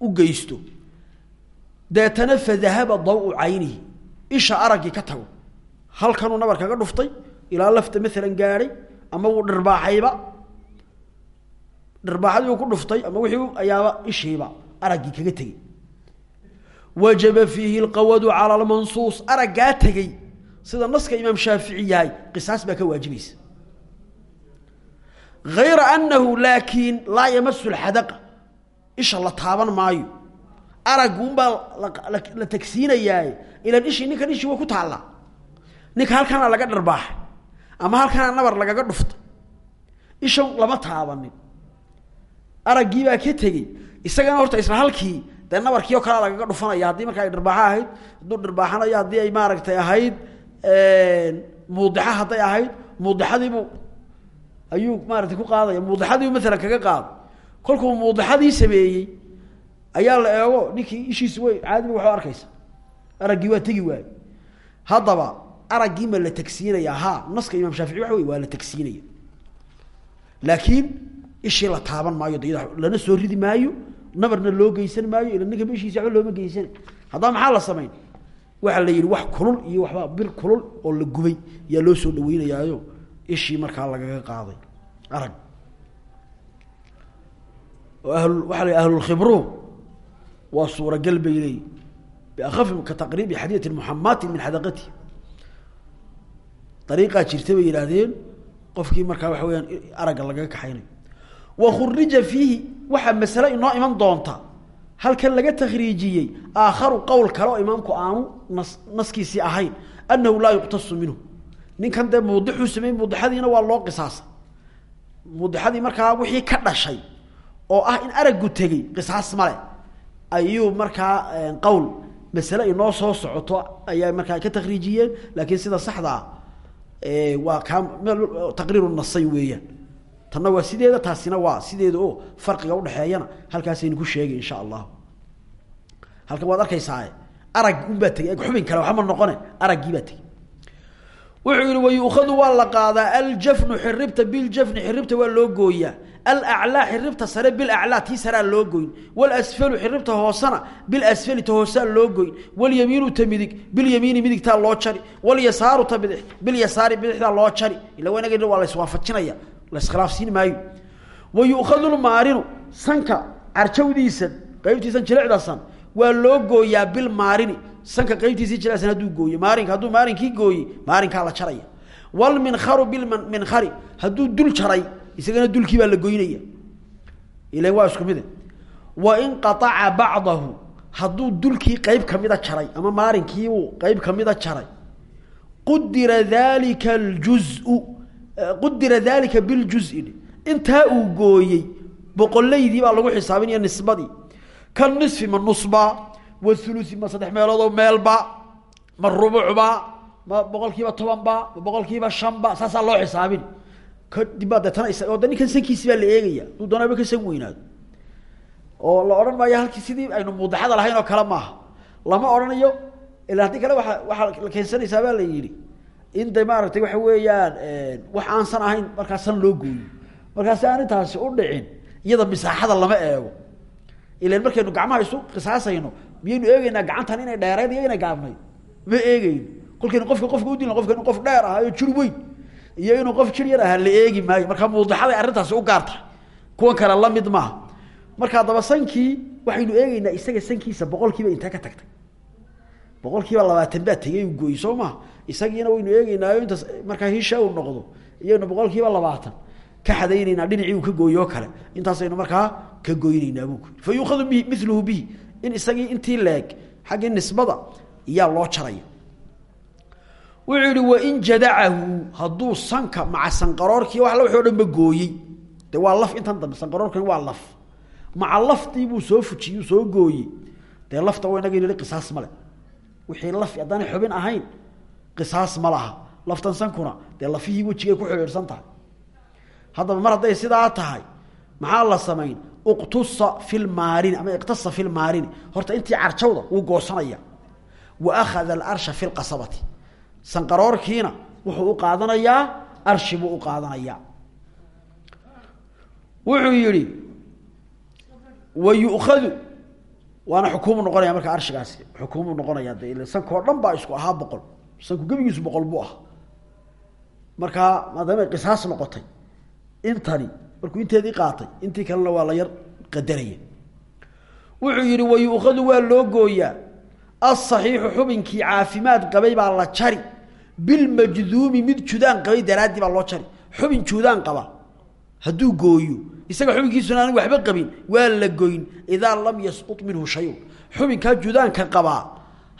u geysto. Deetana fadahaba daw-u caynihi. Isha araggii ka tago. Halkanuu nabar kaga dhuftay ilaa lafta maalan gaadhay ama wuu dhirbaaxayba dhirbaaxadii uu ku dhuftay ama wixii ayaaba ishiiba araggii kaga tegey. Wajaba fiihi lqawadu cala lmansuus araggaa tegey. Sida naska imaam shaafici yahay qisaas baa ka waajibaysa hayra anahu laakiin laa yamasu lxadaqa isha la taaban maayo. Aragguunbaa la tagsiinayaaye ilan ishii ninkan ishii way ku taallaa ninka halkanaa laga dharbaaxay ama halkanaa nabar lagaga dhuftay ishan lama taabanin. Araggiibaa ka tegey isagana horta isla halkii dee nabarkii oo kalea lagaga dhufanaya haddii marka ay dharbaaxo ahayd hadduu dharbaaxanayo haddii ay maaragtay ahayd muudixa hadday ahayd muudixadiibuu ayuu maaratay ku qaadaya muudixadiibu maalan kaga qaado kolkuu muudixadii sameeyey ayaa la eego ninkii ishiisi way caadiba waxba arkaysa. Araggii waa tegi waayo haddaba araggii ma la tagsiinaya ha naska imaam shaafici waxa wey waa la tagsiinaya. Laakiin ishii la taaban maayo de lana soo ridi maayo nabarna loo geysan maayo ila ninkaba ishiisi waba looma geysan. Haddaba maxaa la samayn? Waxaa la yidhi wax kulul iyo waxba bir kulul oo la gubay yaa loo soo dhaweynayaayo. Ishii markaa lagaga qaaday. Arag. Oo ahl waxaa la ahlulkhibru waa suuragal bay leeyihiin biakhafi ka taqriibi xadiyati muxamatin min xadaqati. Dariiqaa jirta bay yidhaahdeen. Qofkii markaa waxa weyaan aragga lagaga kaxaynayo wa khurija fiihi waxaa masale inoo iman doonta. Halkan laga takhriijiyey aakharu qowl kale oo imaamku aanu nas ahayn annahu laa yuqtasu minhu. Ninkan dee muudixuu sameeyey muudixadiina waa loo qisaasa muudixadii markaa wixii ka dhashay oo ah in araggu tegey qisaas male ayuu markaa qowl masale inoo soo socoto ayaa markaa ka takriijiyeen laakiin sida saxda ah waa kaa taqriiru nasay weeyaan tanna waa sideeda taasina waa sideeda oo farqiga udhexeeyana halkaasaynu ku sheegay insha allah. Halkan waad arkaysaa arag unbaa tegey xubin kale waxba ma noqone araggii baa tegey wuxuu yihi wayuukhadu waa la qaadaa aljafnu xiribta biljafni xiribta waa loo gooyaa alaclaa xiribta sare bilaclaa tii saraa loo goyn walasfalu xiribta hoosena bilasfali ta hoosaa loo goyn walyamiinu ta midig bilyamiini midigtaa loo jari walyasaaru ta bidix bilyasaari bidixdaa loo jari. Ila wanag waa laiswaafajinaya laskhilaafsiin maayo. Wa yu'khadu lmaarinu sanka carjawdiisa qaybtiisan jilicdasan waa loo gooyaa bilmaarini sanka qaybtiisii jilicsan hadduu gooyo maarinka hadduu maarinkii gooyey maarinkaa la jaraya. Wlminkaru bilminkari hadduu dul jaray isagana dulkii baa la goynaya. Ilan waa isku mide wain qaaca bacdahu hadduu dulkii qeyb kamida jaray ama maarinkiibuu qeyb kamida jaray qudira dalika ljuzu qudira dalika biljuzi intaa uu gooyey boqolaydii baa lagu xisaabinaya nisbadii. Ka nisfi ma nusba wathulusi ma saddex meeloodoo meelba ma rubucba ma boqol kiiba tobanba ma boqol kiiba shanba saasaa loo xisaabin. Kadib baa deetana de ninkan sankiisi baa la eegaya. Hadduu doonaba ka san weynaado. Oo la odhan maayo halkii sidii aynu muudaxada lahayn oo kale maaha. Lama odhanayo ila kale waa waxaa la keensanaysaa baa la yidhi in de maaragtay waxa weeyaan wax aan san ahayn markaa san loo gooyo. Markaasi aan intaasi u dhicin iyada misaaxada lama eego. Ilan markaynu gacmaha isu qisaasayno miyaynu eegeynaa gacantan inay dheereyd iyo inay ma eegeyno kolkaynu qofka qofka udilna qofka qof dheer ahaayo jir weyn. Qof jir yar ahaa la eegi maayo. Marka muudaxaday arrintaasi u gaar tahay kuwan kale la mid marka haddaba sankii waxaynu eegeynaa isaga sankiisa boqol kiiba ka tagtay. Boqol labaatan baa tegay uu gooyey soo maha isagiina waynu eegeynaayo intaas markaa hisha uu noqdo. Iyaynu boqol kiiba labaatan. Ka xadaynaynaa dhinacii uu ka gooyoo kale. Intaasaynu markaa ka goynaynaa buu kuyii fa yuukhadu bihi miluhu in isagii intii leeg xaggii nisbada iyaa loo jaraya wuxuu yihi wain jadacahu sanka maca sanqaroorkii wax la waxoo dhan ba gooyey. De waa laf intan dambe sanqaroorkani waa laf. Maca laftii buu soo fujiyey soo gooyey. Dee lafta wa inaga nihi qisaas male wixii laf haddaanay xubin ahayn qisaas ma laha. Laftan sankuna dee lafihii wejigay ku xidhiidhsan tahay. Haddaba mar hadday sidaa tahay maxaa la samayn? Uqtusa fi lmaarini ama iqtasa fi lmaarini horta intii carjawda wuu goosanaya. Wa akhada alarsha fi lqasabati sanqaroorkiina wuxuu u qaadanayaa arshi buu u wuxuu yihi wa yu'khadu waana noqonaya marka arshigaasi. Xukuumu noqonaya de ila sanka oo dhan baa isku ahaa boqol sanku gebigiisu boqol buu ahaa markaa maadaama qisaas noqotay intani markuu inteedii qaatay intii kalena waa la yar qadaraya wuxuu yihi wa yu'khadu waa loo gooyaa. Asaxiixu xubinkii caafimaad qabay baa la jari. Bilmajduumi mid judaan qabay daraaddii baa loo jari. Xubin juudaan qaba. Hadduu gooyo isaga xubinkiisuna aan waxba qabin waa la goyn idaa lam yasqut minhu shayun. Xubinkaa juudaanka qabaa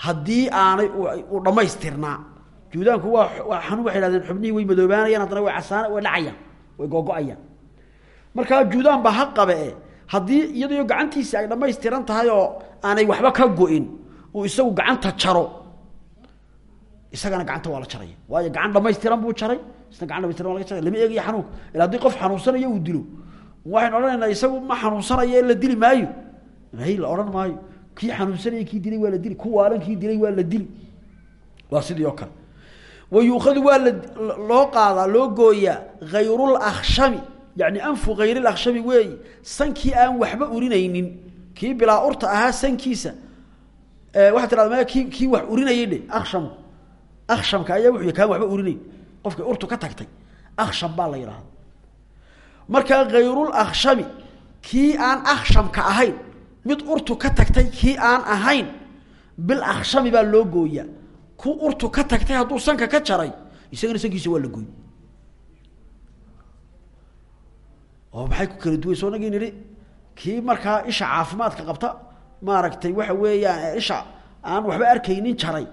haddii aanay u dhammaystirnaa juudaanku waa waa xanuun waxay hahdeen xubnihii way madoobaanayaan haddana way casaan way dhacayaan way googo-ayaan juudaan baa ha qabe e iyadoo gacantiisi ay dhammaystiran tahay oo aanay waxba ka go-in uu isagu gacanta jaro isagana gacanta waa la jaraya waayo gacan dhamaystiran buu jaray isna gacan dhamaystiran waa laga jaray lama eegaya xanuunka. Ila haddii qof xanuunsanayo uu dilo. Waxaynu odhanaynaa isagu ma xanuunsanayo la dili maayo. Hay la odhan maayo kii xanuunsanaya kii dilay waa la dili ku waalan kii dilay waa la dili waa sidii oo kale. Wa yuukhadu waa loo qaadaa loo gooyaa hayrulakshami yani anfu hayrilakshami weeyi sankii aan waxba urinaynin. Kii bilaa urta ahaa sankiisa waxaa tirada ma kii kii wax urinayay dhe? Akshamku akshamka ayaa wuxuu kaan waxba urinayn. Qofkay urtu ka tagtay. Aksham baa la yidhaahda markaa hayrulakshami kii aan akshamka ahayn mid urtu ka tagtay kii aan ahayn. Bil akshami baa loo gooyaa. Ku urtu ka tagtay hadduu sanka ka jaray isagana sankiisa waa la gooy oo maxay ku kala duway? Soo nagii nidhi kii markaa isha caafimaadka qabta maaragtay waxa weeyaan isha aan waxba arkaynin jaray.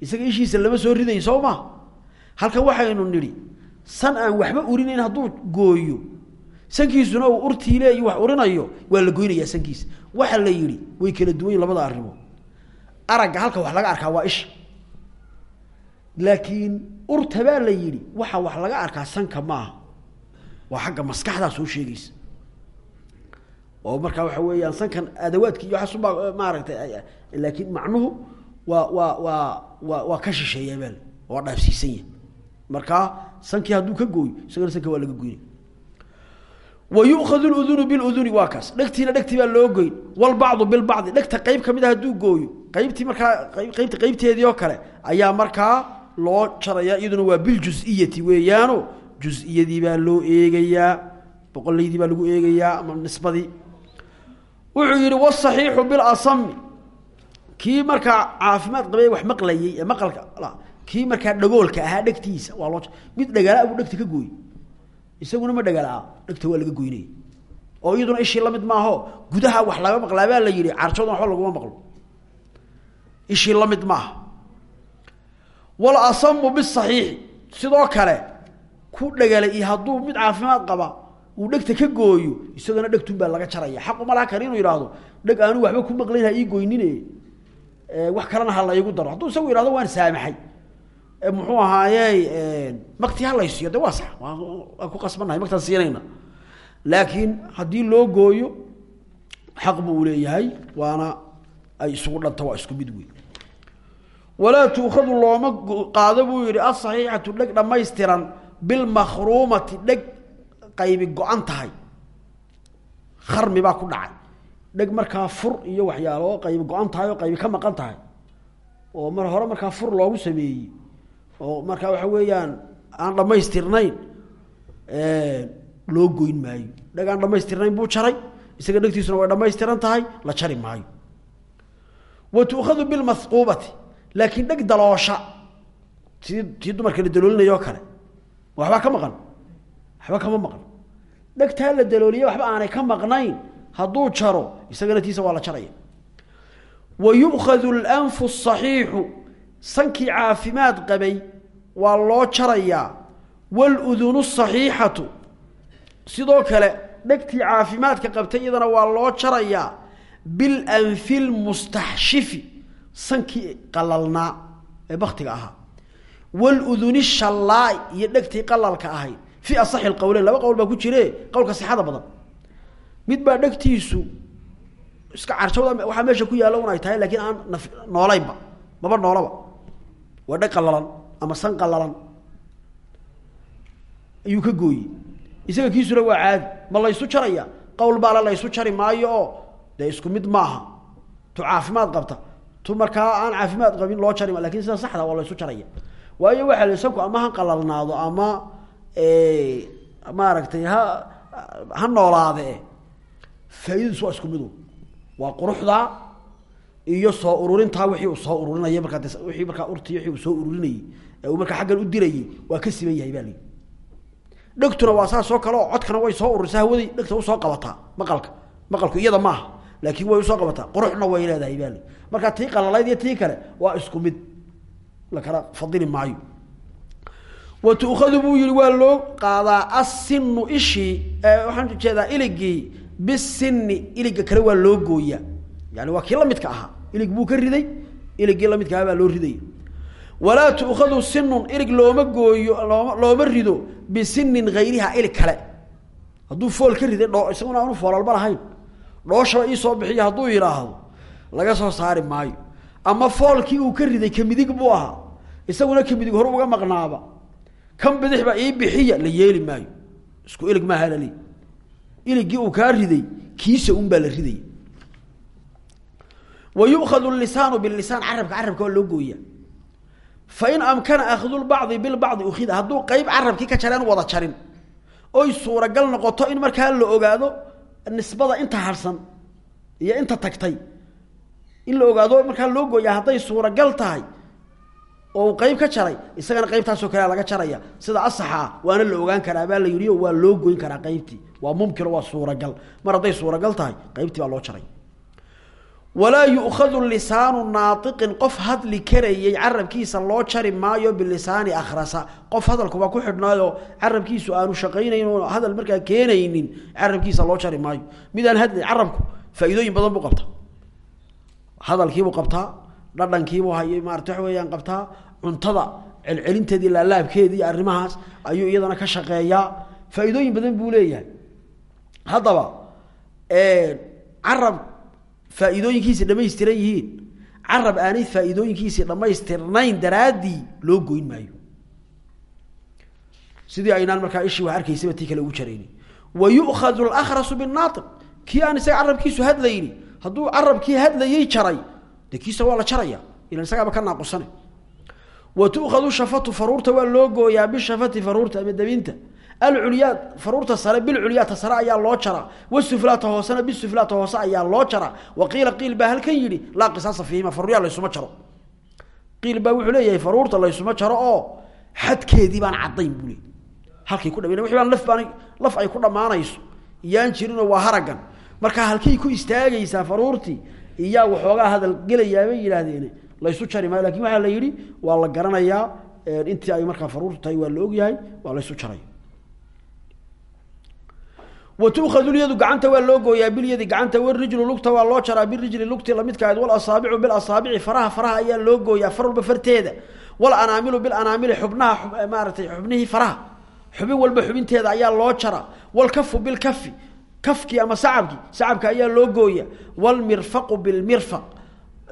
Isaga ishiisa lama soo ridayn soo ma? Halkan waxaynu nidhi san aan waxba urinayn hadduu gooyo sankiisuna uu urtiile iyo wax urinayo waa la goynayaa sankiisa waxa la yidhi way kala duwanyiin labada arrimood. Aragga halka wax laga arkaa waa isha laakiin urta baa la yidhi waxa wax laga arkaa sanka maaha waa xagga maskaxdaa soo sheegaysa. Oo markaa waxa weeyaan sankan adawaadki iyo waxaasubaa maaragtay laakiin macnuhu waa waa waa waa waa ka shisheeya bal waa dhaafsiisan yahay. Markaa sankii hadduu ka gooyo isagana sanka waa laga goynay wa yu'khadu ludunu biluduni waa kaas dhegtiina dhegtii baa loo goyn walbacdu bilbacdi dhegta qeyb ka mid a hadduu gooyo qeybtii markaa qeybta qeybteedii oo kale ayaa markaa loo jaraya iyaduna waa biljus-iyati weeyaano jus-iyadii baa loo eegayaa boqolaydii baa lagu eegayaa ama nisbadii wuxuu yihi wsaxiixu bilasami kii markaa caafimaad qabay wax maqlayey ee maqalka kii markaa dhagoolka ahaa dhegtiisa waa loo mid gooy isaguna ma dhagalaa dhegta waa laga goynaya oo iyaduna ishii la mid maaho gudaha wax laga maqlaabaa la yihi carjoodan waxba laguma maqlo. Ishii la mid maaha. Walasamu bisaxiixi sidoo kale ku dhagalay iyo hadduu mid caafimaad qaba uu dhegta ka gooyo isagana dhegtun baa laga jaraya. Xaquma laha kan inuu yidhaahdo dheg aanu waxba ku maqlayn ha ii goynine wax kalena ha laygu daro. Hadduu isagu yidhahdo waan saamaxay muxuu ahaaye makti halaysiiyo de waa sax. Waan ku qasbannahay maktaan siinayna laakiin haddii loo gooyo xaq buu leeyahay waana ay isugu dhanta waa isku mid wey walaa tuukhadu looma qaado buu yihi asaxiixatu dheg dhammaystiran bilmakruumati dheg qaybi go-an tahay. Kharmi baa ku dhacay. Dheg markaa fur iyo waxyaalo qaybi go-an tahay oo qaybi ka maqan tahay. Oo mar hore markaa fur loogu sameeyey oo markaa waxa weeyaan aan dhammaystirnayn loo goyn maayo. Dheg aan dhammaystirnayn buu jaray isaga dhegtiisuna way dhammaystiran tahay la jari maayo. Wa tuukhadu bilmahuubati laakiin dheg daloosha tii dumarka la daloolinaya oo kale waxbaa ka maqan waxba kama maqan. Dhegtaa la dalooliye waxba aanay ka maqnayn hadduu jaro isagana tiisa waa la jaraya wa yu'khadu alanfu asaxiixu sankii caafimaad qabay waa loo jarayaa waaludunu asaxiixatu sidoo kale dhegtii caafimaadka qabtay iyadana waa loo jarayaa bilanfi lmustaxshifi sankii qalalnaa ee baktiga ahaa. Waaluduni shallaai iyo dhegtii qalalka ahayd fi asaxi lqowleyn laba qowl baa ku jire qowlka sixada badan. Mid baa dhegtiisu iska carjawda waxaa meesha ku yaalla un ay tahay laakiin aan noolaynba. Maba noolaba waa qalalan ama san qalalan ayuu ka gooyey. Isaga kiisuna waa caadi ma laysu jaraya? Qowl baale laysu jari maayo oo dee isku mid maaha. Tu caafimaad qabta. Tu markaa aan caafimaad qabin loo jari ma laakiin sida saxda waa laysu jaraya. Waayo waxaa la sanku ama ha qalalnaado ama maaragtay ha ha noolaade faaidadiisu waa isku midu. Waa quruxdaa iyo soo ururintaa wixii uu soo ururinaya markaa de wii markaa urti wii uu soo uu markaa xaggan u dirayey waa ka siman yahay baa lii dhegtuna waa saas oo kale oo codkana way soo ururisaa hawaday dhegta u soo qabataa maqalka maqalku iyada maaha laakiin way u soo qabataa quruxna way leedahay baa lii markaa tii qalalayd iyo tii kale waa isku mid la kala fadili maayo. Wa tuukhadu buu yihi waa loo qaadaa asinu ishii waxaan u jeedaa iligii bisini iliga kale waa loo gooyaa. Yani waa kii lamidka ahaa ilig buu ka riday iligii lamidka ahaa baa loo ridaya walaa tuukhadu sinun ilig looma gooyo looma looma rido bisinin hayriha ilig kale. Hadduu fool ka riday dhoo isaguna aanu foolalba lahayn. Dhooshaba iisoo bixiya hadduu yidhaahdo laga soo saari maayo. Ama foolkii uu ka riday kamidig buu ahaa isaguna kamidig hore uga maqnaaba. Kan bidix baa ii bixiya la yeeli maayo. Isku ilig maaha lali. Iligii uu kaa riday kiisa un baa la ridaya wa yu'khadu lisaanu bilisaan carabka carabka waa loo gooyaa fain amkana akhdu lbacdi bilbacdi ukhida hadduu qeyb carabkii ka jareen wada jarin oy suuragal noqoto in markaa la ogaado nisbada inta harsan iyo inta tagtay in la ogaado markaa loo gooyaa hadday suuragal tahay oo uu ka jaray isagana qeybtaasoo kalea laga jaraya sida asaxa ah waana la ogaan karaa baa la yidhi waa loo goyn karaa qeybtii waa mumkino waa suuragal mar hadday suuragal tahay qeybtii baa loo jaray walaa yu'khadu lisaanu naaiqin qof hadli karayey carabkiisa loo jari maayo bilisaani akhrasa. Qof hadalkuba ku xidhnaayo carabkiisu aanu shaqaynayn hadal markaa keenaynin carabkiisa loo jari maayo. Midaan hadli carabku faa'iidooyin badan buu qabtaa. Hadalkiibuu qabtaa dhadhankiibuu hay maarata weeyaan qabtaa cuntada celcelinteedii laalaabkeedii arrimahaas ayuu iyadana ka shaqeeyaa. Faa'iidooyin badan buu leeyahay. Haddaba carab faa'iidooyinkiisi dhamaystiran yihiin. Carab aanay faa'iidooyinkiisii dhammaystirnayn daraaddii loo goyn maayo. Sidii aynaan markaa ishii wax arkaysaba tii kale ugu jarayni wa yu'khadu alakhrasu binnaatiq. Kii aan isaga carabkiisu hadlayni hadduu carabkii hadlayay jaray dee waa la jaraya ilan isagaaba ka naaqusane. Wa tu'khadu shafatu faruurta waa loo gooyaa bishafati faruurta ama dabinta alculyaa faruurta sare bilculyaata sare ayaa loo jaraa wasuflaata hoosena bisuflaata hoose ayaa loo jaraa wa qiila qiil baa halkan yidhi laa qisaasa fiihima faruuryaa laysuma jaro. Qiil baa wuxuu leeyahay faruurta laysuma jaro oo xadkeedii baan caddayn buu leey halkay ku dhamayn wixii baan laf baan laf ay ku dhammaanayso. Iyaan jirinoo waa haragan markaa halkay ku istaagaysaa faruurtii iyaa waxoogaa hadal gelayaa bay laysu jari maayo. Lakin waxaa la yidhi waa la garanayaa intii ay markaa faruurtu tahay waa la ogyahay waa laysu jaray wa tu'khadu lyadu gacanta waa loo gooyaa bilyadi gacanta warijlu lugta waa loo jaraa birijli lugti lamidkaad walasaabicu bilasaabici faraha faraha ayaa loo gooyaa far walba farteeda. Walanaamilu bilanaamili xubnaha maaratay xubnihii faraha xubin walba xubinteeda ayaa loo jaraa. Walkafu bilkafi kafkii ama sacabkii sacabka ayaa loo gooya walmirfaqu bilmirfaq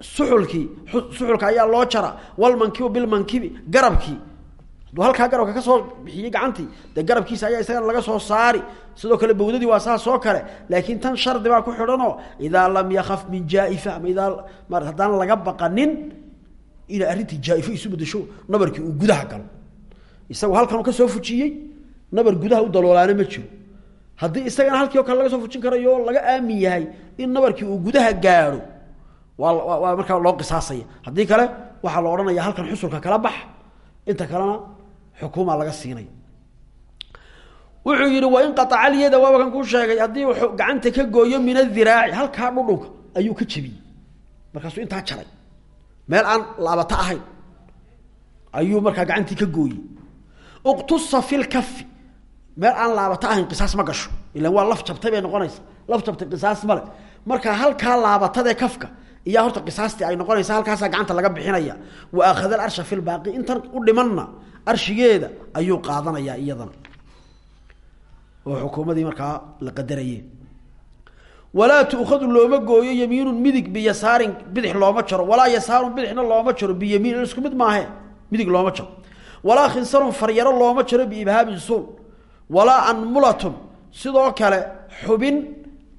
suxulkii suxulka ayaa loo jaraa. Walmankibu bilmankibi garabkii halkaa garabka ka soo bixiyey gacantii dee garabkiisa ayaa isagana laga soo saari. Sidoo kale bawdadii waa saas oo kale laakiin tan shardi baa ku xidhanoo idaa lam yakaf min jaaifa ama idaa ma haddaan laga baqanin inay arrintii jaaifo isu bedesho nabarkii uu gudaha galo. Isagu halkan uu ka soo fujiyey nabar gudaha u daloolaana ma jiro. Haddii isagana halkii oo kale laga soo fujin karayo laga aamin yahay in nabarkii uu gudaha gaadho waa markaa loo qisaasaya. Haddii kale waxaa la odhanaya halkan xusulka kala bax. Inta kalena xukuuma laga siinay wuxuu yihi wain qaaca alyada waaba kan kuu sheegay haddii gacanta ka gooyo min adiraaci halkaa dhudhunka ayuu ka jebiyey markaasuu intaa jaray. Meel aan laabato ahayn ayuu markaa gacantii ka gooyey. Uqtusa fi lkafi meel aan laabato ahayn qisaas ma gasho. Ilan waa laf jabtay bay noqonaysa laf jabtay qisaas male marka halkaa laabatadee kafka iyaa horta qisaastii ay noqonaysa halkaasaa gacanta laga bixinaya. Wa akhada arsha fi lbaaqi intan u dhimanna arshigeeda ayuu qaadanayaa iyadana oo xukuumadii markaa la qadaraye walaa tu'khadu looma gooyo yamiinun midig biyasaarin bidix looma jaro. Walaa yasaarun bidixna looma jaro. Biyamiin isku mid maahe midig looma jaro. Walaa khinsarun faryaro looma jaro biibhaabin suul walaa anmulatun sidoo kale xubin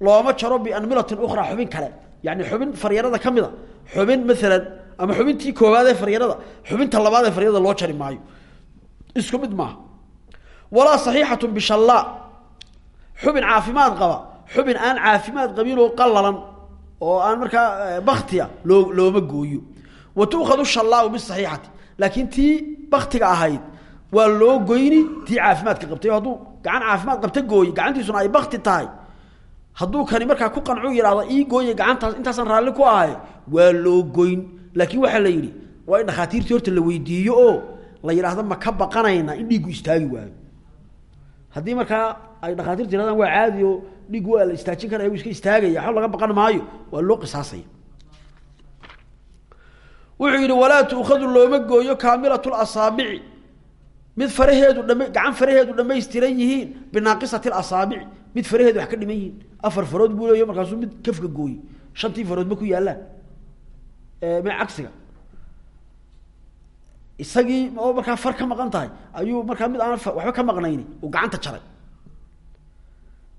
looma jaro bianmilatin ukhraa xubin kale. Yani xubin faryarada ka mida xubin maalan ama xubintii koowaad ee faryarada xubinta labaad ee faryarada loo jari maayo isku mid maaha. Walaa saxiixatun bishallaa. Xubin caafimaad qaba. Xubin aan caafimaad qabin oo qalalan oo aan markaa baktiya loo looma gooyo. Wa tu'khadu shallaau bisaxiixati. Laakiin tii baktiga ahayd waa loo goyni tii caafimaadka qabtay. Hadduu gacan caafimaad qabta gooye gacantiisuna ay bakti tahay. Hadduu kani markaa ku qancu yidhahdo ii gooye gacantaas intaasaan raalli ku ahay waa loo goyn. Laakiin waxaa la yidhi waa in dhakhaatiirtii horta la weydiiyo oo la yidhaahdo ma ka baqanayna in dhiiggu istaagi waayo. Haddii markaa ay dhakhaatiirtu yidhahdaan waa caadi oo dhiiggu waa la istaajin karaya wuu iska istaagaya. Waxba laga baqan maayo waa loo qisaasaya. Wuxuu yidhi walaa tu'khadu looma gooyo kaamilatu lasaabici mid faraheedu dhama gacan faraheedu dhamaystiran yihiin binaaqisati lasaabici mid faraheedu wax ka dhiman yihiin. Afar farood buu leeyo markaasuu mid kafka gooye shantii farood ma ku yaallaan. Me cagsiga isagii oo markaa far ka maqan tahay ayuu markaa mid aan waxba ka maqnayni uu gacanta jaray.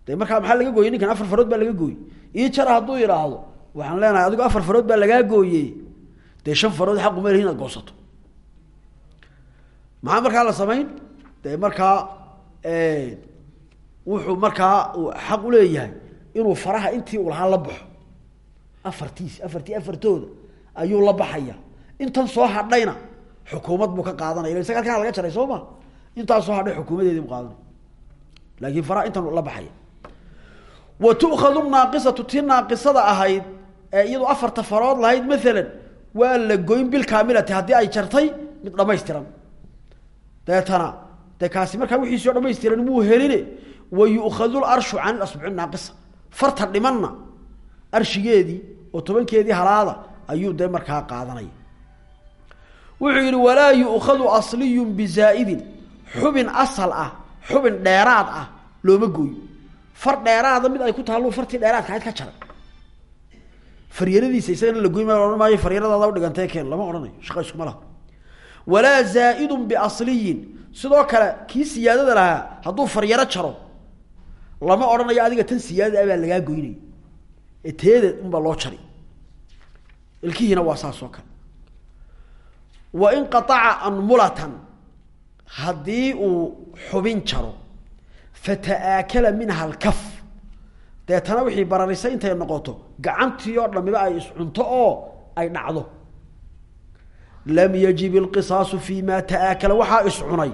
De markaa maxaa laga gooyey? Ninkan afar farood baa laga gooyey. Ii jara hadduu yidhaahdo waxaan leenahay adigo afar farood baa lagaa gooye dee shan farood xaq uma lehi inaad goosato. Maxaa markaa la samayn? Dee markaa wuxuu markaa xaq uleeyahay inuu faraha intii uu lahaa la baxo. Afartiis afartii afartooda ayuu la baxaya intan soo hadhayna xukuumad buu ka qaadanaya. Isaga halkaan laga jaray soo ma? Intaas soo hadhay xukuumadeedii buu qaadanaya. Laakiin faraha intan la baxaya wa tu'khadu naaqisatu tii naaqisada ahayd ee iyadu afarta farood lahayd maalan waa la goyn bilkaamilati haddii ay jartay mid dhamaystiran. Deetana dee kaasi markaa wixiisii o dhamaystiran muu heline wa yu'khadu larshu can ilasbuci naaqisa. Farta dhimanna arshigeedii oo tobankeedii halaada ayuu dee markaa qaadanaya wuxuu yidhi walaa yu'khadu asliyun bizaa'idin xubin asal ah xubin dheeraad ah looma gooyo. Far dheeraada mid ay ku taallu fartii dheeraadka ahayd ka jaray faryaradiisa isagana la goy ma odhan maayo faryaradaada udhigantee keen lama odhanayo shaqa iskuma laha. Walaa zaa'idun biasliyin sidoo kale kii siyaadada lahaa hadduu faryaro jaro lama odhanayo adiga tan siyaada abaa lagaa goynaya ee teeda unbaa loo jari. Ilkihiina waa saas oo kale wa in qaaca anmulatan. Haddii uu xubin jaro fata'aakala minha alkaf. Deetana wixii bararisay intay noqoto gacantii oo dhamiba ay iscunto oo ay dhacdo. Lam yajib ilqisaasu fi ma ta'aakala waxaa iscunay.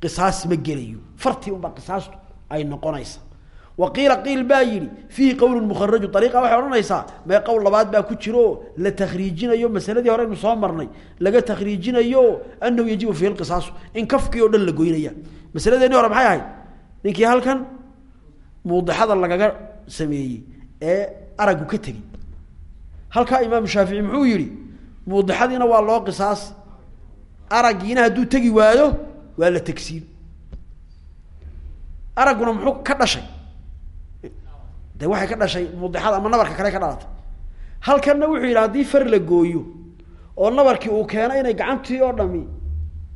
Qisaas ma gelayo. Fartii unbaa qisaastu ay noqonaysa wa qiila qiil baa yidhi fiihi qowlu mukharaju ariiqa waxay odhanaysaa mee qowl labaad baa ku jiro la takhriijinayo masaladii hore aynu soo marnay laga takhriijinayo anahu yajibu fiihi lqisaasu in kafkii oo dhan la goynaya. Masaladeeni hore maxay ahayd? Ninkii halkan muudixada lagaga sameeyey ee araggu ka tegey. Halkaa imaamu shaafici muxuu yihi muudixadiina waa loo qisaas araggiina hadduu waayo waa de waxay ka dhashay muudixada ama nabarka kale ka dhalatay halkanna wuxuu yidhi far la gooyo oo nabarkii uu keeno inay gacantii oo dhami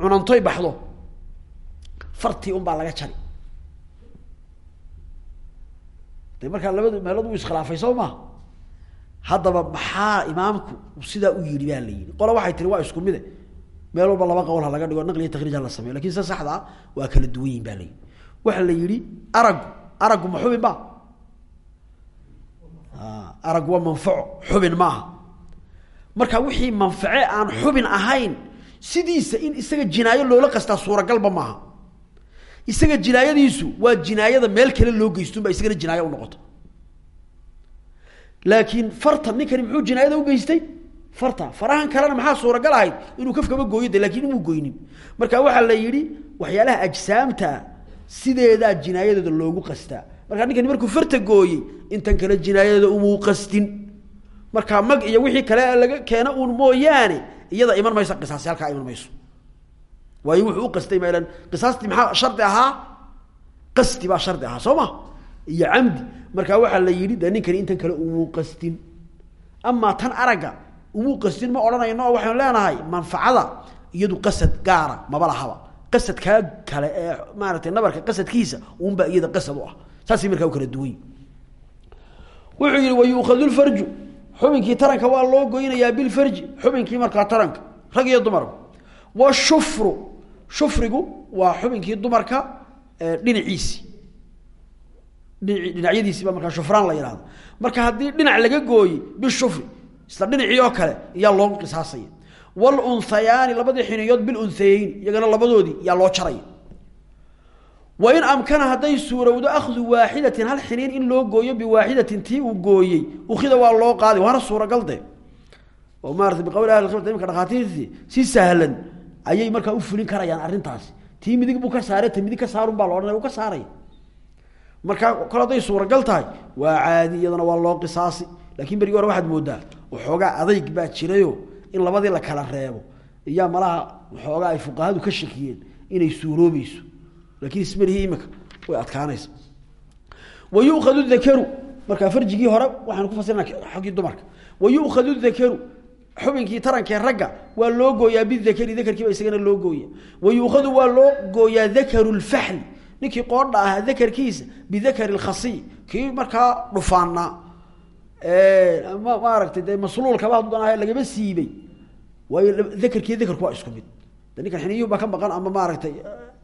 cunantoy baxdo fartii unbaa laga jari de markaa labadu meeladu u iskhilaafay soo maha haddaba maxaa imaamku sidaa u yidhi baa la yidhi? Qola waxay tiri waa isku mide meel walba laba qowl laga dhigo naqli iyo takriij ha la sameyo laakiin saxda ah waa kala duwan yihiin ba la yidhi. Waxa la yidhi araggu araggu ma xubin ba araggu waa manfaco xubin maaha. Marka wixii manface aan xubin ahayn sidiisa in isaga jinaayo loola qastaa suuragalba maaha. Isaga jinaayadiisu waa jinaayada meel kale loo geystunba isagana jinaayo unoqoto laakiin fartan ninkani muxuu jinaayada ugeystay farta. Farahan kalena maxaa suuragal ahayd? Inuu kafkaba gooyo de inuu goynin. Marka waxaa la yidhi waxyaalaha ajsaamta sideedaa jinaayadeeda loogu qastaa markaa ninkani markuu farta gooyey intan kale jinaayadeeda umuu qastin markaa mag iyo wixii kale laga keeno uun mooyaane iyada iman mayso qisaasi halkaa iman mayso. Waayo wuxuu u qastay malan qisaastii maxaa shardi ahaa? Qasti baa shardi ahaa soo ma? Iyo camdi. Markaa waxaa la yidhi de ninkani intan kale umuu qastin amaa tan aragga umuu qastin ma odhanayno oo leenahay manfacada iyadu qasad gaara maba lahaba. Qasadkaa kale ee maaratay nabarka qasadkiisa unbaa iyada qasad u ah saasay markaa u kala duwany wuxuu yihi wayuukhadu lfarju xubinkii taranka waa loo goynayaa bilfarji. Xubinkii markaa taranka rag iyo dumarba washufru shufrigu waa xubinkii dumarka dhinaciisi. Dhini dhinacyadiisiiba markaa shufraan la yihahdo marka haddii dhinac laga gooyey bishufri isla dhinacii oo kale iyaa loogu qisaasaya. Wlunhayaani labadii xiniyood bilunhayeyn iyagana labadoodii yaa loo jaraya wain amkana hadday suurowdo akhdu waaxidatin hal xiniin in loo gooyo biwaaxidatin tii uu gooyey ukida waa loo qaadi waana suuragal de oo maarata biqawli ahli khibrat imika dhakhaatiirtii si sahlan ayay markaa u fulin karayaan arrintaasi. Tii midig buu ka saare ta midig ka saarun baa la odhanaya u ka saaraya markaa kol hadday suuragal tahay waa caadi iyadana waa loo qisaasi. Lakin berigi hore waxaad moodaa waxoogaa adayg baa jirayo in labadii la kala reebo. Iyaa malaha laakiin ismalihi imika way adkaanaysa. Wa yukhadu dakaru markaa farjigii hore waxaanu ku fasirna xaggii dumarka. Wa yukhadu dakaru xubinkii tarankee ragga waa loo gooyaa bidakari dakarkiiba isagana loo gooya wa yukhadu waa loo gooyaa dakaru lfaxli ninkii qoodha ahaa dakarkiisa bidakari lkhasiy kii markaa dhufaanaa. Ma maaragtay dee masluulkaba hadduu ahay lagama siibay. Waayo dakarkiiyo dakarku waa isku mid. De ninkan xiniyuhu baa ka maqan ama maaragtay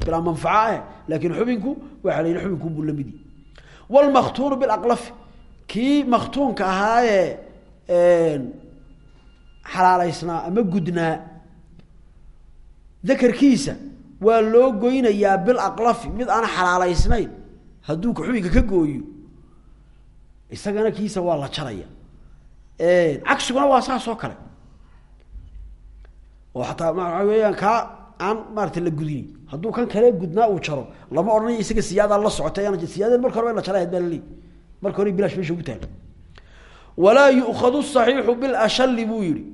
bilaa manfaca ah laakiin xubinku waxaa la yidhi xubinku buu lamidi wlmaktuunu bilaqlafi kii maktuunka ahaayee xalaalaysnaa ama gudnaa dakarkiisa waa loo goynayaa bilaqlafi mid aan xalaalaysnayn hadduu xubinka ka gooyo isagana kiisa waa la jaraya. Cagsiguna waa saas oo kale. Oo waxa weeyaan kaa aan maarata la gudini. Hadduu kan kale gudnaa uu jaro lama odhanayo isaga siyaadaa la socotay an siyaadeen marka hore la jara baa laleey marka hore bilash meesha ugu taala walaa yu'khadu saxiixu bilashali buu yihi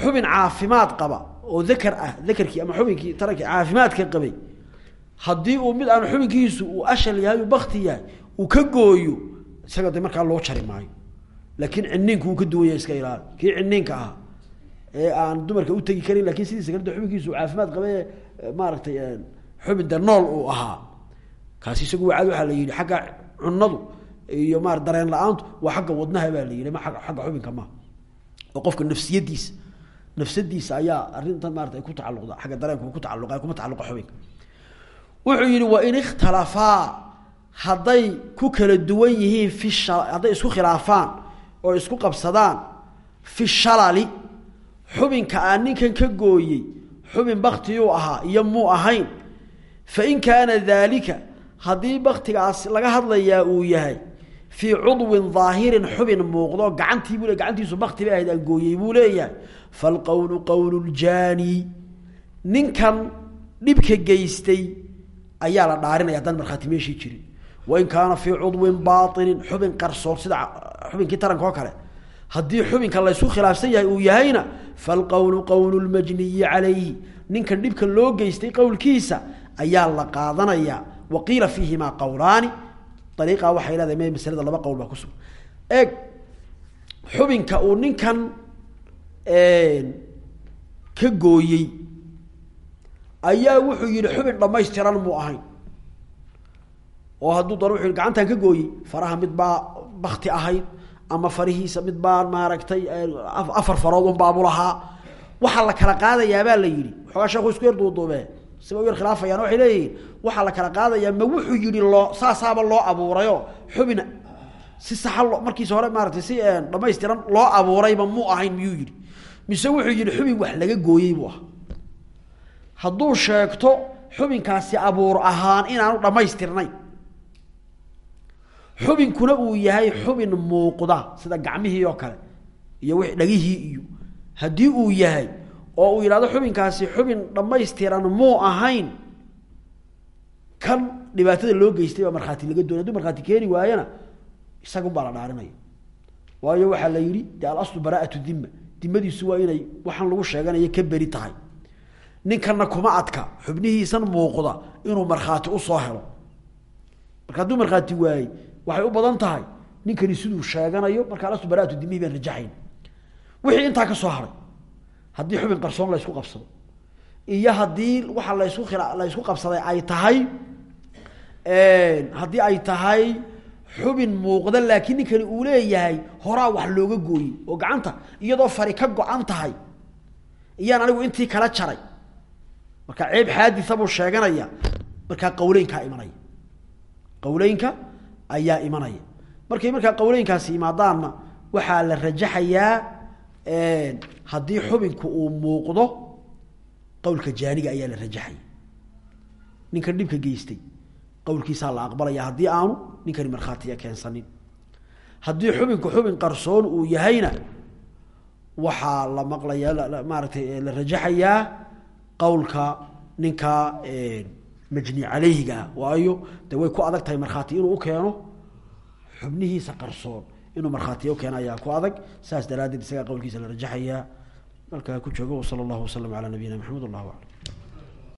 xubin caafimaad qaba oo dakar ah dakarkii ama xubinkii tarankii caafimaadka qabay. Haddii uu mid aan xubinkiisu uu ashal yahay uu bakti yahay uu ka gooyo isaga markaa loo jari laakiin ciniinku uu ka duwan iska ilaali. Kii ciniinka ahaa ee aan dumarka utegi karin laakiin sidiisa kale xubinkiisu caafimaad qabe maaragtay xubin nool uu ahaa. Kaasi isagu wacaad waxaa la yihi xagga cunadu iyo maara dareen la'aantu waa xagga wadnaha baa la yihi ma agga xubinka maaha oo qofka nafsiyadiisa nafsadiisa ayaa arrintan maarata ku tacalluqda xagga dareenka ku tacalluqa kuma tacalluqa xubinka. Wuxuu yihi wain ikhtalafaa hadday ku kala duwan yihiin fi hadday isku khilaafaan oo isku qabsadaan fi shalali xubinka aan ninkan ka gooyey xubin baktiyuu ahaa iyo muu ahayn fain kaana daalika haddii baktigaas laga hadlayaa uu yahay fii cudwin daahirin xubin muuqdo gacantii buu gacantiisu bakti bay ahayd aan buu leeyahay falqowlu qowlu ljaani ninkan dhibka geystay ayaa la dhaarinaya haddaan markhaati meeshii jirin. Wain kaana fii cudwin baainin xubin qarsoon sida xubinkii taranka kale haddii xubinka laysku khilaafsan yahay uu yahayna falqowlu qowlu lmajniyi calayhi. Ninkan dhibka loo geystay qowlkiisa ayaa la qaadanaya. Wa qiila fiihimaa qowlaani ariiqa waxay leedahay me maslada laba qowl baa ku sugan. Eeg xubinka uu ninkan ka gooyey ayaa wuxuu yihi xubin dhamaystiran muu ahayn. Oo hadduu yihi gacantan ka gooyey faraha mid baa bakti ahayd ama farihiisa mid baa maaragtay afar farood un baabu lahaa waxaa la kala qaadayaabaa la yidhi. Waxoogaa sheeku isku yar duuduube. Siba u yar khilaafayaan waxay leeyihiin waxaa la kala qaadayaa ma wuxuu yihi loo saasaaba loo abuurayo? Xubin si saxa markiisa hore maaratay si dhamaystiran loo abuurayba muu ahayn miyuu yihi mise wuxuu yihi xubin wax laga gooyey buu hadduu sheegto xubinkaasi abuur ahaan inaanu dhammaystirnayn xubinkuna uu yahay xubin muuqda sida gacmihii oo kale iyo w dhagihii iyo haddii uu yahay oo uu yidhahdo xubinkaasi xubin dhammaystiran muu ahayn kan dhibaatada loo geystay baa markhaati laga doonay. Haduu markhaati keeni waayana isagun baa la dhaarinaya waayo waxaa la yidhi de alaslu bara'atu dima dimadiisu waa inay waxaan lagu sheeganayo ka beri tahay. Ninkanna kuma adka xubnihiisan muuqda inuu markhaati u soo helo. Marka hadduu markhaati waayey waxay u badan tahay ninkani siduu sheeganayo marka alaslu bara'atu dimihi baan rajaxayn wixii intaa ka soo haray haddii xubin qarsoon la ysku qabsado iyo haddii waxa laysku khila la ysku qabsaday ay tahay haddii ay tahay xubin muuqda laakiin ninkani uu leeyahay horaa wax looga gooyey oo gacanta iyadoo fari ka go-an tahay iyaan anigu intii kala jaray. Marka ceeb xaadisa buu sheeganaya markaa qawleynkaa imanaya. Qawleynka ayaa imanaya. Markay markaa qawleynkaasi yimaadaanna waxaa la rajaxayaa haddii xubinku uu muuqdo qowlka jaaniga ayaa la rajaxaya ninkan dhibka geystay qowlkiisaa la aqbalaya haddii aanu ninkani markhaatiya keensanin. Haddii xubinku xubin qarsoon uu yahayna waxaa la maqlayaa maaratay la rajaxayaa qowlka ninkaa majni caleyhigaa waayo de way ku adag tahay markhaati inuu ukeeno xubnihiisa qarsoon. Inuu markhaatiya ukeeno ayaa ku adag. Saas daraaddeed isagaa qowlkiisa la rajaxayaa. Markaa ku joogo wsala allahu wasalam calaa nabiyina maxamed wallahu aclam